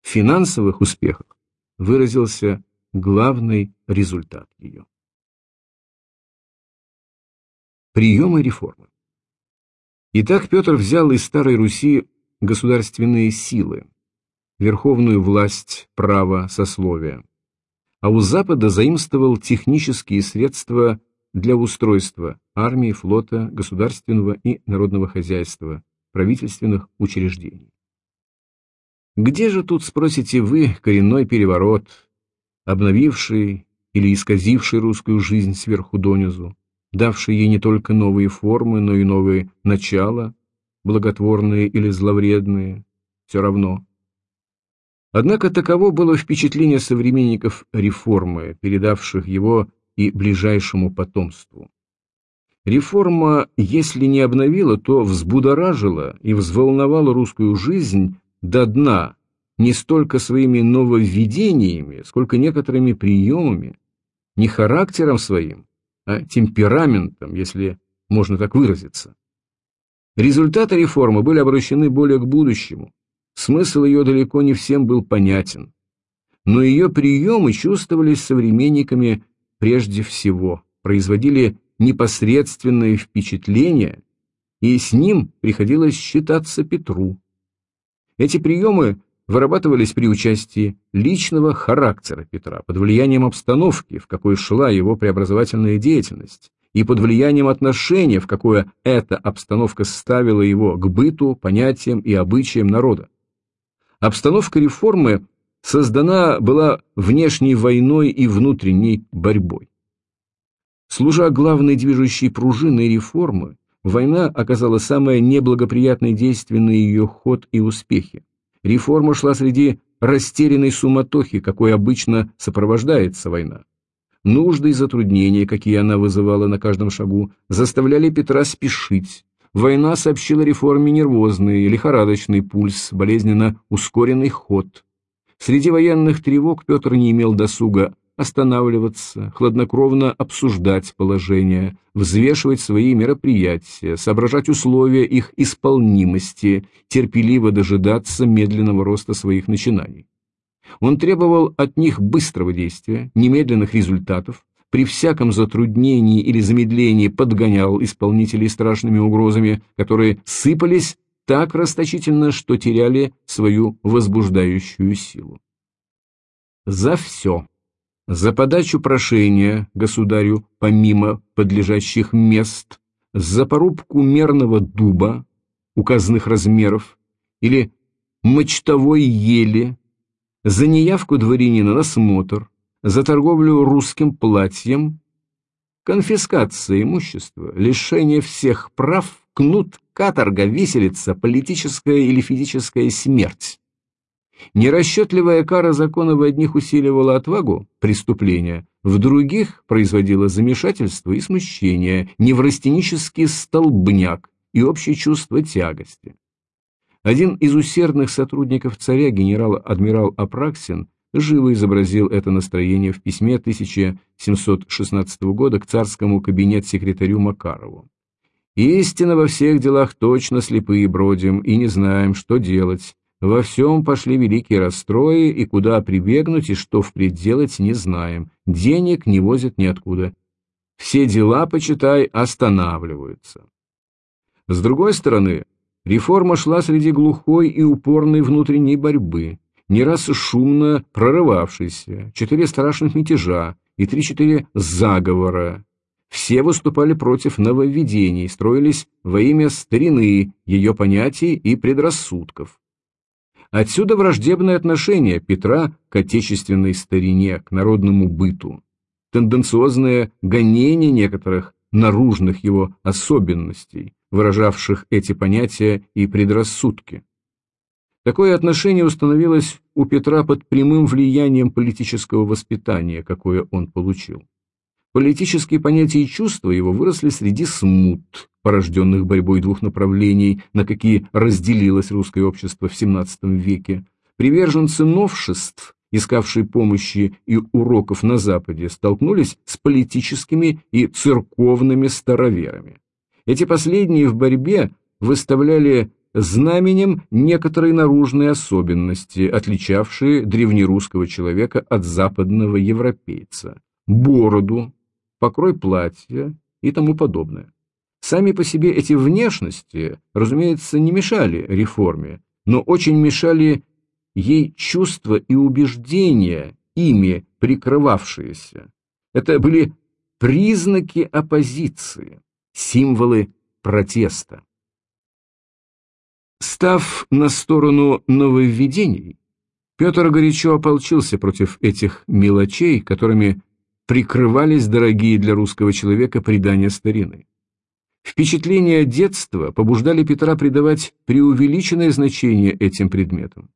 В финансовых успехах выразился главный результат ее. Приемы реформы. Итак, Петр взял из Старой Руси государственные силы, верховную власть, право, сословия, а у Запада заимствовал технические средства для устройства армии, флота, государственного и народного хозяйства, правительственных учреждений. Где же тут, спросите вы, коренной переворот, обновивший или исказивший русскую жизнь сверху донизу, давший ей не только новые формы, но и новые начала, благотворные или зловредные, все равно. Однако таково было впечатление современников реформы, передавших его и ближайшему потомству. Реформа, если не обновила, то взбудоражила и взволновала русскую жизнь до дна не столько своими нововведениями, сколько некоторыми приемами, не характером своим, а темпераментом, если можно так выразиться. Результаты реформы были обращены более к будущему. Смысл ее далеко не всем был понятен. Но ее приемы чувствовались современниками прежде всего, производили непосредственное впечатление, и с ним приходилось считаться Петру. Эти приемы вырабатывались при участии личного характера Петра, под влиянием обстановки, в какой шла его преобразовательная деятельность, и под влиянием отношения, в какое эта обстановка ставила его к быту, понятиям и обычаям народа. Обстановка реформы создана была внешней войной и внутренней борьбой. Служа главной движущей пружиной реформы, война оказала самое неблагоприятное действие на ее ход и успехи. Реформа шла среди растерянной суматохи, какой обычно сопровождается война. Нужды и затруднения, какие она вызывала на каждом шагу, заставляли Петра спешить. Война сообщила реформе нервозный, лихорадочный пульс, болезненно ускоренный ход. Среди военных тревог Петр не имел досуга останавливаться, хладнокровно обсуждать положение, взвешивать свои мероприятия, соображать условия их исполнимости, терпеливо дожидаться медленного роста своих начинаний. Он требовал от них быстрого действия, немедленных результатов, при всяком затруднении или замедлении подгонял исполнителей страшными угрозами, которые сыпались так расточительно, что теряли свою возбуждающую силу. За все за подачу прошения государю помимо подлежащих мест, за порубку мерного дуба указанных размеров или мочтовой ели, за неявку дворянина на смотр, за торговлю русским платьем, конфискация имущества, лишение всех прав, кнут, каторга, виселица, политическая или физическая смерть. Нерасчетливая кара закона в одних усиливала отвагу преступления, в других производила замешательство и смущение, неврастенический столбняк и общее чувство тягости. Один из усердных сотрудников царя, генерал-адмирал Апраксин, живо изобразил это настроение в письме 1716 года к царскому кабинет-секретарю Макарову. «Истинно во всех делах точно слепые бродим и не знаем, что делать, во всем пошли великие расстрои, и куда прибегнуть, и что впредь делать, не знаем. Денег не возят ниоткуда. Все дела, почитай, останавливаются. С другой стороны, реформа шла среди глухой и упорной внутренней борьбы, не раз шумно прорывавшейся, четыре страшных мятежа и три-четыре заговора. Все выступали против нововведений, строились во имя старины, ее понятий и предрассудков. Отсюда враждебное отношение Петра к отечественной старине, к народному быту, тенденциозное гонение некоторых наружных его особенностей, выражавших эти понятия и предрассудки. Такое отношение установилось у Петра под прямым влиянием политического воспитания, какое он получил. Политические понятия и чувства его выросли среди смут, порожденных борьбой двух направлений, на какие разделилось русское общество в XVII веке. Приверженцы новшеств, искавшие помощи и уроков на Западе, столкнулись с политическими и церковными староверами. Эти последние в борьбе выставляли знаменем некоторые наружные особенности, отличавшие древнерусского человека от западного европейца. Бороду, покрой платья и тому подобное. Сами по себе эти внешности, разумеется, не мешали реформе, но очень мешали ей чувства и убеждения, ими прикрывавшиеся. Это были признаки оппозиции, символы протеста. Став на сторону нововведений, Петр горячо ополчился против этих мелочей, которыми прикрывались дорогие для русского человека предания старины. Впечатления детства побуждали Петра придавать преувеличенное значение этим предметам.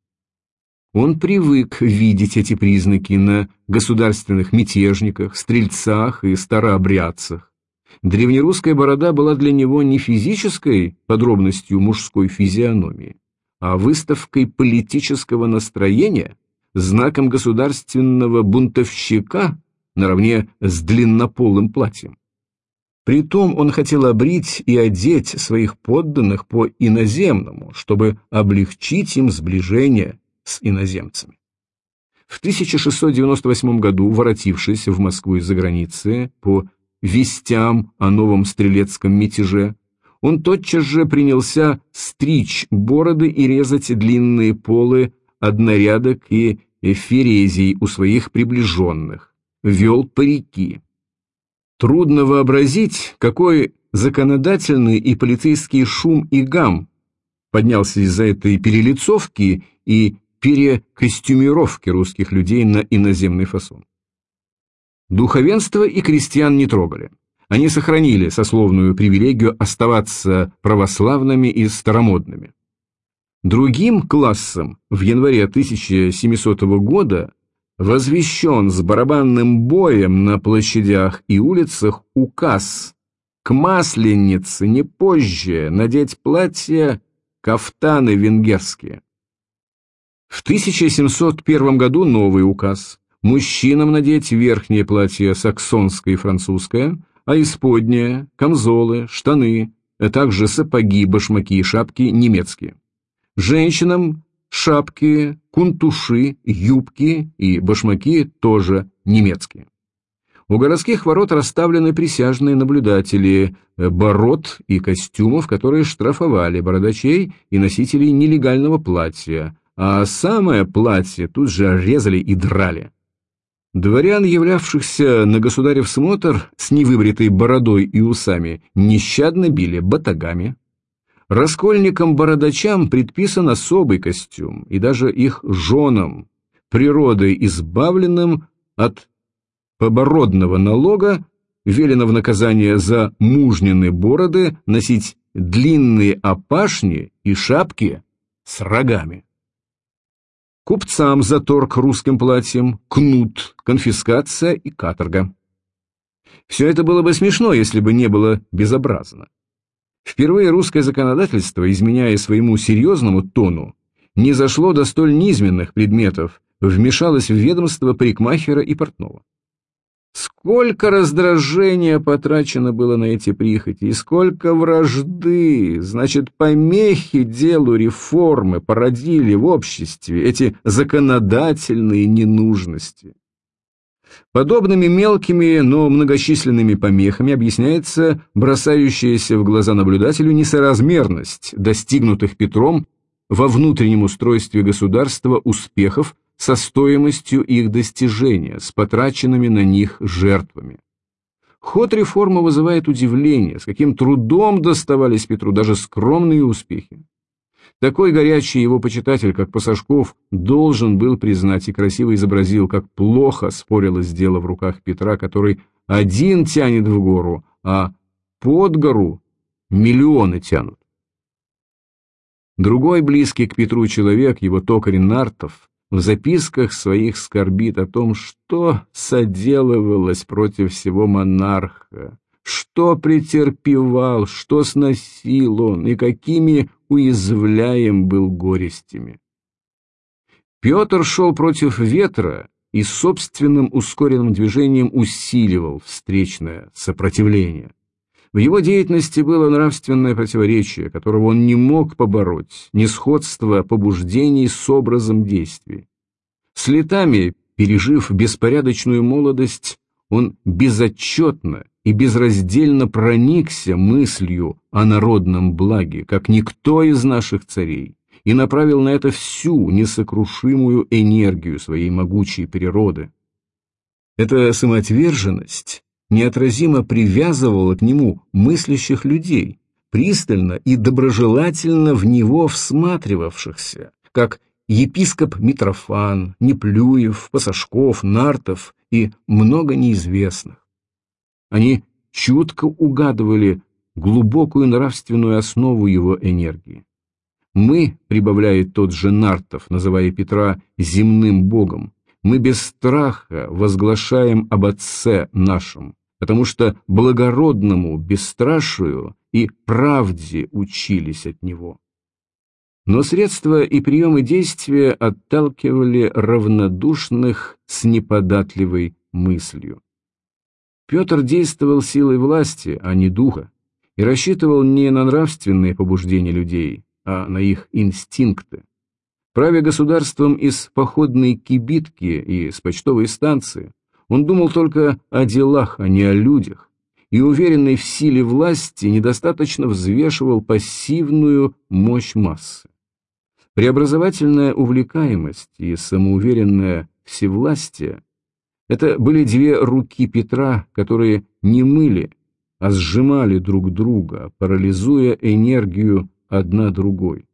Он привык видеть эти признаки на государственных мятежниках, стрельцах и старообрядцах. Древнерусская борода была для него не физической подробностью мужской физиономии, а выставкой политического настроения, знаком государственного бунтовщика наравне с длиннополым платьем. Притом он хотел обрить и одеть своих подданных по иноземному, чтобы облегчить им сближение с иноземцами. В 1698 году, воротившись в Москву из-за границы по вестям о новом стрелецком мятеже, он тотчас же принялся стричь бороды и резать длинные полы однорядок и эфирезий у своих приближенных, вел парики. Трудно вообразить, какой законодательный и полицейский шум и гам поднялся из-за этой перелицовки и перекостюмировки русских людей на иноземный фасон. Духовенство и крестьян не трогали. Они сохранили сословную привилегию оставаться православными и старомодными. Другим классом в январе 1700 года возвещен с барабанным боем на площадях и улицах указ к масленице не позже надеть платья кафтаны венгерские. В 1701 году новый указ мужчинам надеть верхнее платье саксонское и французское, а исподнее, камзолы, штаны, а также сапоги, башмаки и шапки немецкие. Женщинам шапки, кунтуши, юбки и башмаки тоже немецкие. У городских ворот расставлены присяжные наблюдатели бород и костюмов, которые штрафовали бородачей и носителей нелегального платья, а самое платье тут же резали и драли. Дворян, являвшихся на государев смотр с невыбритой бородой и усами, нещадно били батагами. Раскольникам-бородачам предписан особый костюм, и даже их женам, природой избавленным от побородного налога, велено в наказание за мужнины бороды носить длинные опашни и шапки с рогами. Купцам за торг русским платьем, кнут, конфискация и каторга. Все это было бы смешно, если бы не было безобразно. Впервые русское законодательство, изменяя своему серьезному тону, не зашло до столь низменных предметов, вмешалось в ведомство парикмахера и портного. Сколько раздражения потрачено было на эти прихоти, и сколько вражды, значит, помехи делу реформы породили в обществе эти законодательные ненужности. Подобными мелкими, но многочисленными помехами объясняется бросающаяся в глаза наблюдателю несоразмерность достигнутых Петром во внутреннем устройстве государства успехов со стоимостью их достижения, с потраченными на них жертвами. Ход реформы вызывает удивление, с каким трудом доставались Петру даже скромные успехи. Такой горячий его почитатель, как Пасашков, должен был признать и красиво изобразил, как плохо спорилось дело в руках Петра, который один тянет в гору, а под гору миллионы тянут. Другой близкий к Петру человек, его токарь Нартов, в записках своих скорбит о том, что соделывалось против всего монарха, что претерпевал, что сносил он и какими уязвляем был горестями. Петр шел против ветра и собственным ускоренным движением усиливал встречное сопротивление. В его деятельности было нравственное противоречие, которого он не мог побороть, несходство побуждений с образом действий. С летами, пережив беспорядочную молодость, он безотчетно и безраздельно проникся мыслью о народном благе, как никто из наших царей, и направил на это всю несокрушимую энергию своей могучей природы. Эта самоотверженность неотразимо привязывала к нему мыслящих людей, пристально и доброжелательно в него всматривавшихся, как епископ Митрофан, Неплюев, Пасашков, Нартов и много неизвестных. Они чутко угадывали глубокую нравственную основу его энергии. Мы, прибавляет тот же Нартов, называя Петра земным богом, мы без страха возглашаем об Отце нашем, потому что благородному бесстрашию и правде учились от Него. Но средства и приемы действия отталкивали равнодушных с неподатливой мыслью. Петр действовал силой власти, а не духа, и рассчитывал не на нравственные побуждения людей, а на их инстинкты. Правя государством из походной кибитки и с почтовой станции, он думал только о делах, а не о людях, и, уверенный в силе власти, недостаточно взвешивал пассивную мощь массы. Преобразовательная увлекаемость и самоуверенное всевластие – это были две руки Петра, которые не мыли, а сжимали друг друга, парализуя энергию одна другой.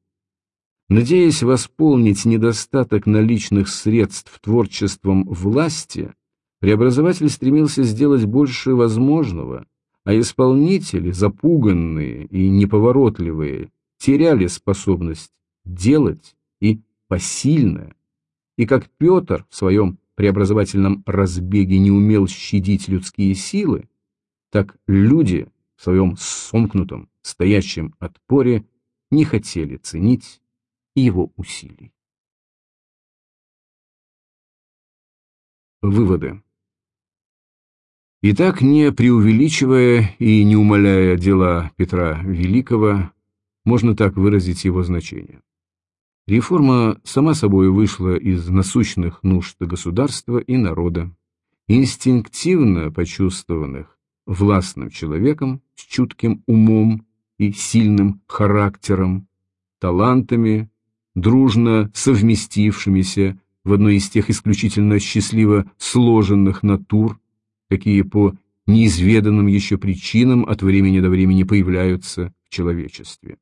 Надеясь восполнить недостаток наличных средств творчеством власти, преобразователь стремился сделать больше возможного, а исполнители, запуганные и неповоротливые, теряли способность делать и посильное. И как Петр в своем преобразовательном разбеге не умел щадить людские силы, так люди в своем сомкнутом, стоящем отпоре не хотели ценить его усилий. Выводы. Итак, не преувеличивая и не умаляя дела Петра Великого, можно так выразить его значение. Реформа сама собой вышла из насущных нужд государства и народа, инстинктивно почувствованных властным человеком с чутким умом и сильным характером, талантами, дружно совместившимися в одной из тех исключительно счастливо сложенных натур, какие по неизведанным еще причинам от времени до времени появляются в человечестве.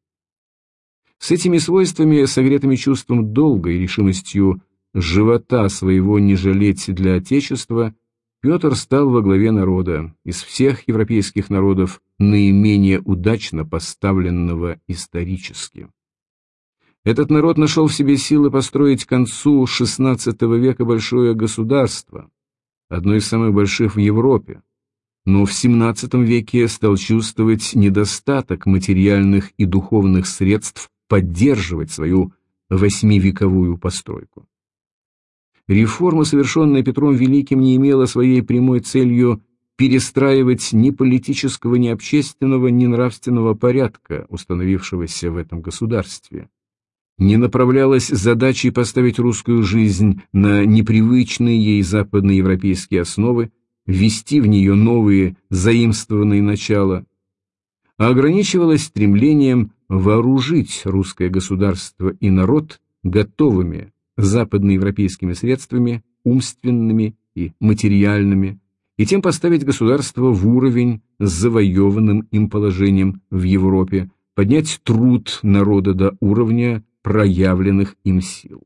С этими свойствами, согретыми чувством долга и решимостью живота своего не жалеть для Отечества, Петр стал во главе народа, из всех европейских народов наименее удачно поставленного исторически. Этот народ нашел в себе силы построить к концу XVI века большое государство, одно из самых больших в Европе, но в XVII веке стал чувствовать недостаток материальных и духовных средств поддерживать свою восьмивековую постройку. Реформа, совершенная Петром Великим, не имела своей прямой целью перестраивать ни политического, ни общественного, ни нравственного порядка, установившегося в этом государстве не направлялась задачей поставить русскую жизнь на непривычные ей западноевропейские основы, ввести в нее новые заимствованные начала, а ограничивалась стремлением вооружить русское государство и народ готовыми западноевропейскими средствами, умственными и материальными, и тем поставить государство в уровень с завоеванным им положением в Европе, поднять труд народа до уровня проявленных им сил.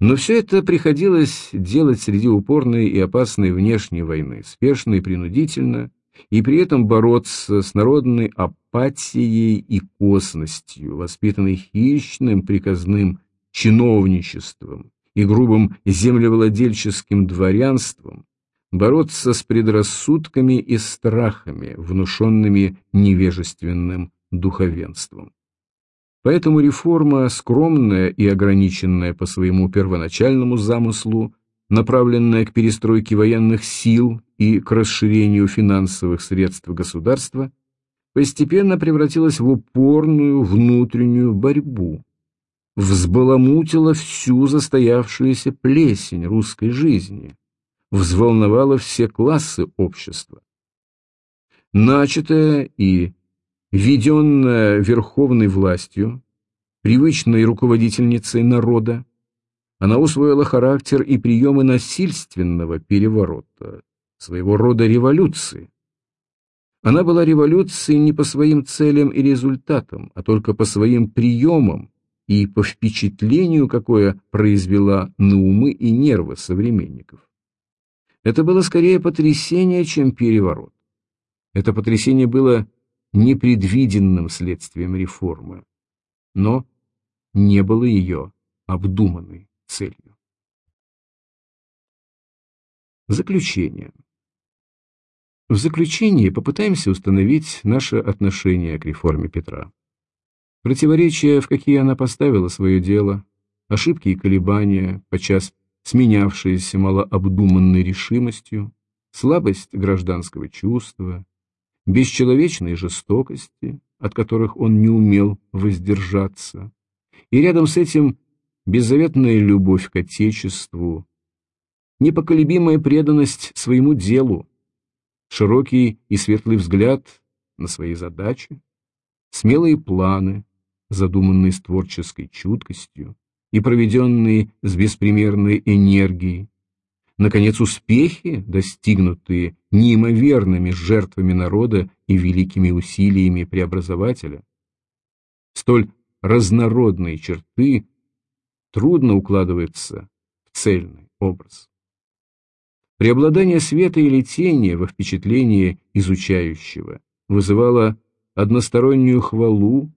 Но все это приходилось делать среди упорной и опасной внешней войны, спешно и принудительно, и при этом бороться с народной апатией и косностью, воспитанной хищным приказным чиновничеством и грубым землевладельческим дворянством, бороться с предрассудками и страхами, внушенными невежественным духовенством. Поэтому реформа, скромная и ограниченная по своему первоначальному замыслу, направленная к перестройке военных сил и к расширению финансовых средств государства, постепенно превратилась в упорную внутреннюю борьбу, взбаламутила всю застоявшуюся плесень русской жизни, взволновала все классы общества. Начатая и Введенная верховной властью, привычной руководительницей народа, она усвоила характер и приемы насильственного переворота, своего рода революции. Она была революцией не по своим целям и результатам, а только по своим приемам и по впечатлению, какое произвела на умы и нервы современников. Это было скорее потрясение, чем переворот. Это потрясение было непредвиденным следствием реформы, но не было ее обдуманной целью. Заключение. В заключении попытаемся установить наше отношение к реформе Петра. Противоречия, в какие она поставила свое дело, ошибки и колебания, подчас сменявшиеся малообдуманной решимостью, слабость гражданского чувства, бесчеловечной жестокости, от которых он не умел воздержаться, и рядом с этим беззаветная любовь к Отечеству, непоколебимая преданность своему делу, широкий и светлый взгляд на свои задачи, смелые планы, задуманные с творческой чуткостью и проведенные с беспримерной энергией, наконец, успехи, достигнутые неимоверными жертвами народа и великими усилиями преобразователя. Столь разнородные черты трудно укладываются в цельный образ. Преобладание света или тени во впечатлении изучающего вызывало одностороннюю хвалу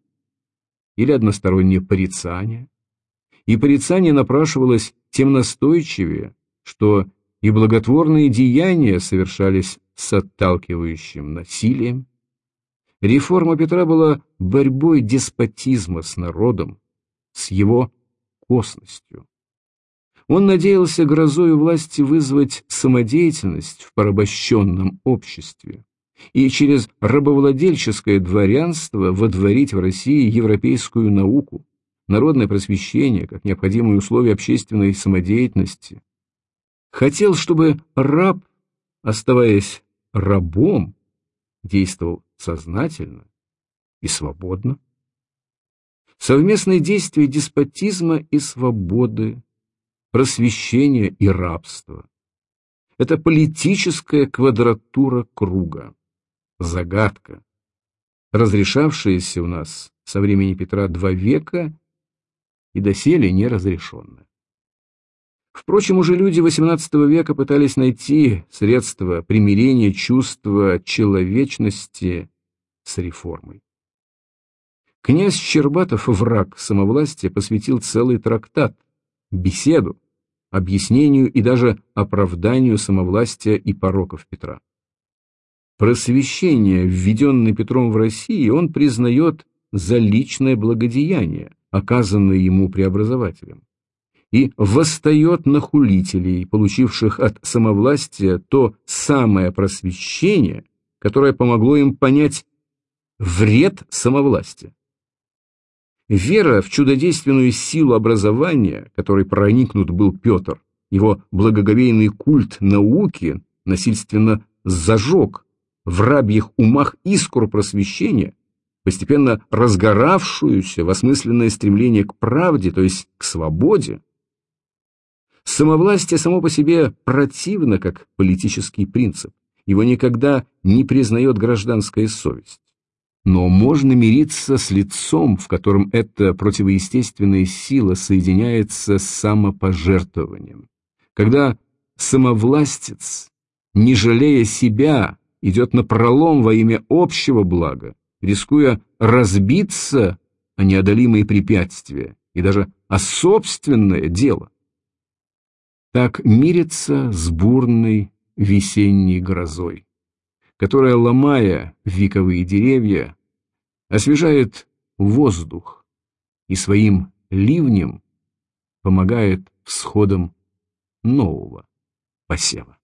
или одностороннее порицание, и порицание напрашивалось тем настойчивее, что и благотворные деяния совершались с отталкивающим насилием. Реформа Петра была борьбой деспотизма с народом, с его косностью. Он надеялся грозою власти вызвать самодеятельность в порабощенном обществе и через рабовладельческое дворянство водворить в России европейскую науку, народное просвещение как необходимые условия общественной самодеятельности. Хотел, чтобы раб, оставаясь рабом, действовал сознательно и свободно. Совместные действия деспотизма и свободы просвещение и рабство. Это политическая квадратура круга, загадка, разрешавшаяся у нас со времени Петра два века и доселе неразрешенная. Впрочем, уже люди XVIII века пытались найти средства примирения чувства человечности с реформой. Князь Щербатов, враг самовластия, посвятил целый трактат беседу, объяснению и даже оправданию самовластия и пороков Петра. Просвещение, введенное Петром в России, он признает за личное благодеяние, оказанное ему преобразователем, и восстает на хулителей, получивших от самовластия то самое просвещение, которое помогло им понять вред самовластия. Вера в чудодейственную силу образования, которой проникнут был Петр, его благоговейный культ науки насильственно зажег в рабьих умах искру просвещения, постепенно разгоравшуюся в осмысленное стремление к правде, то есть к свободе. Самовластие само по себе противно как политический принцип, его никогда не признает гражданская совесть. Но можно мириться с лицом, в котором эта противоестественная сила соединяется с самопожертвованием. Когда самовластец, не жалея себя, идет на пролом во имя общего блага, рискуя разбиться о неодолимые препятствия и даже о собственное дело. Так мирится с бурной весенней грозой, которая, ломая вековые деревья, освежает воздух и своим ливнем помогает всходам нового посева.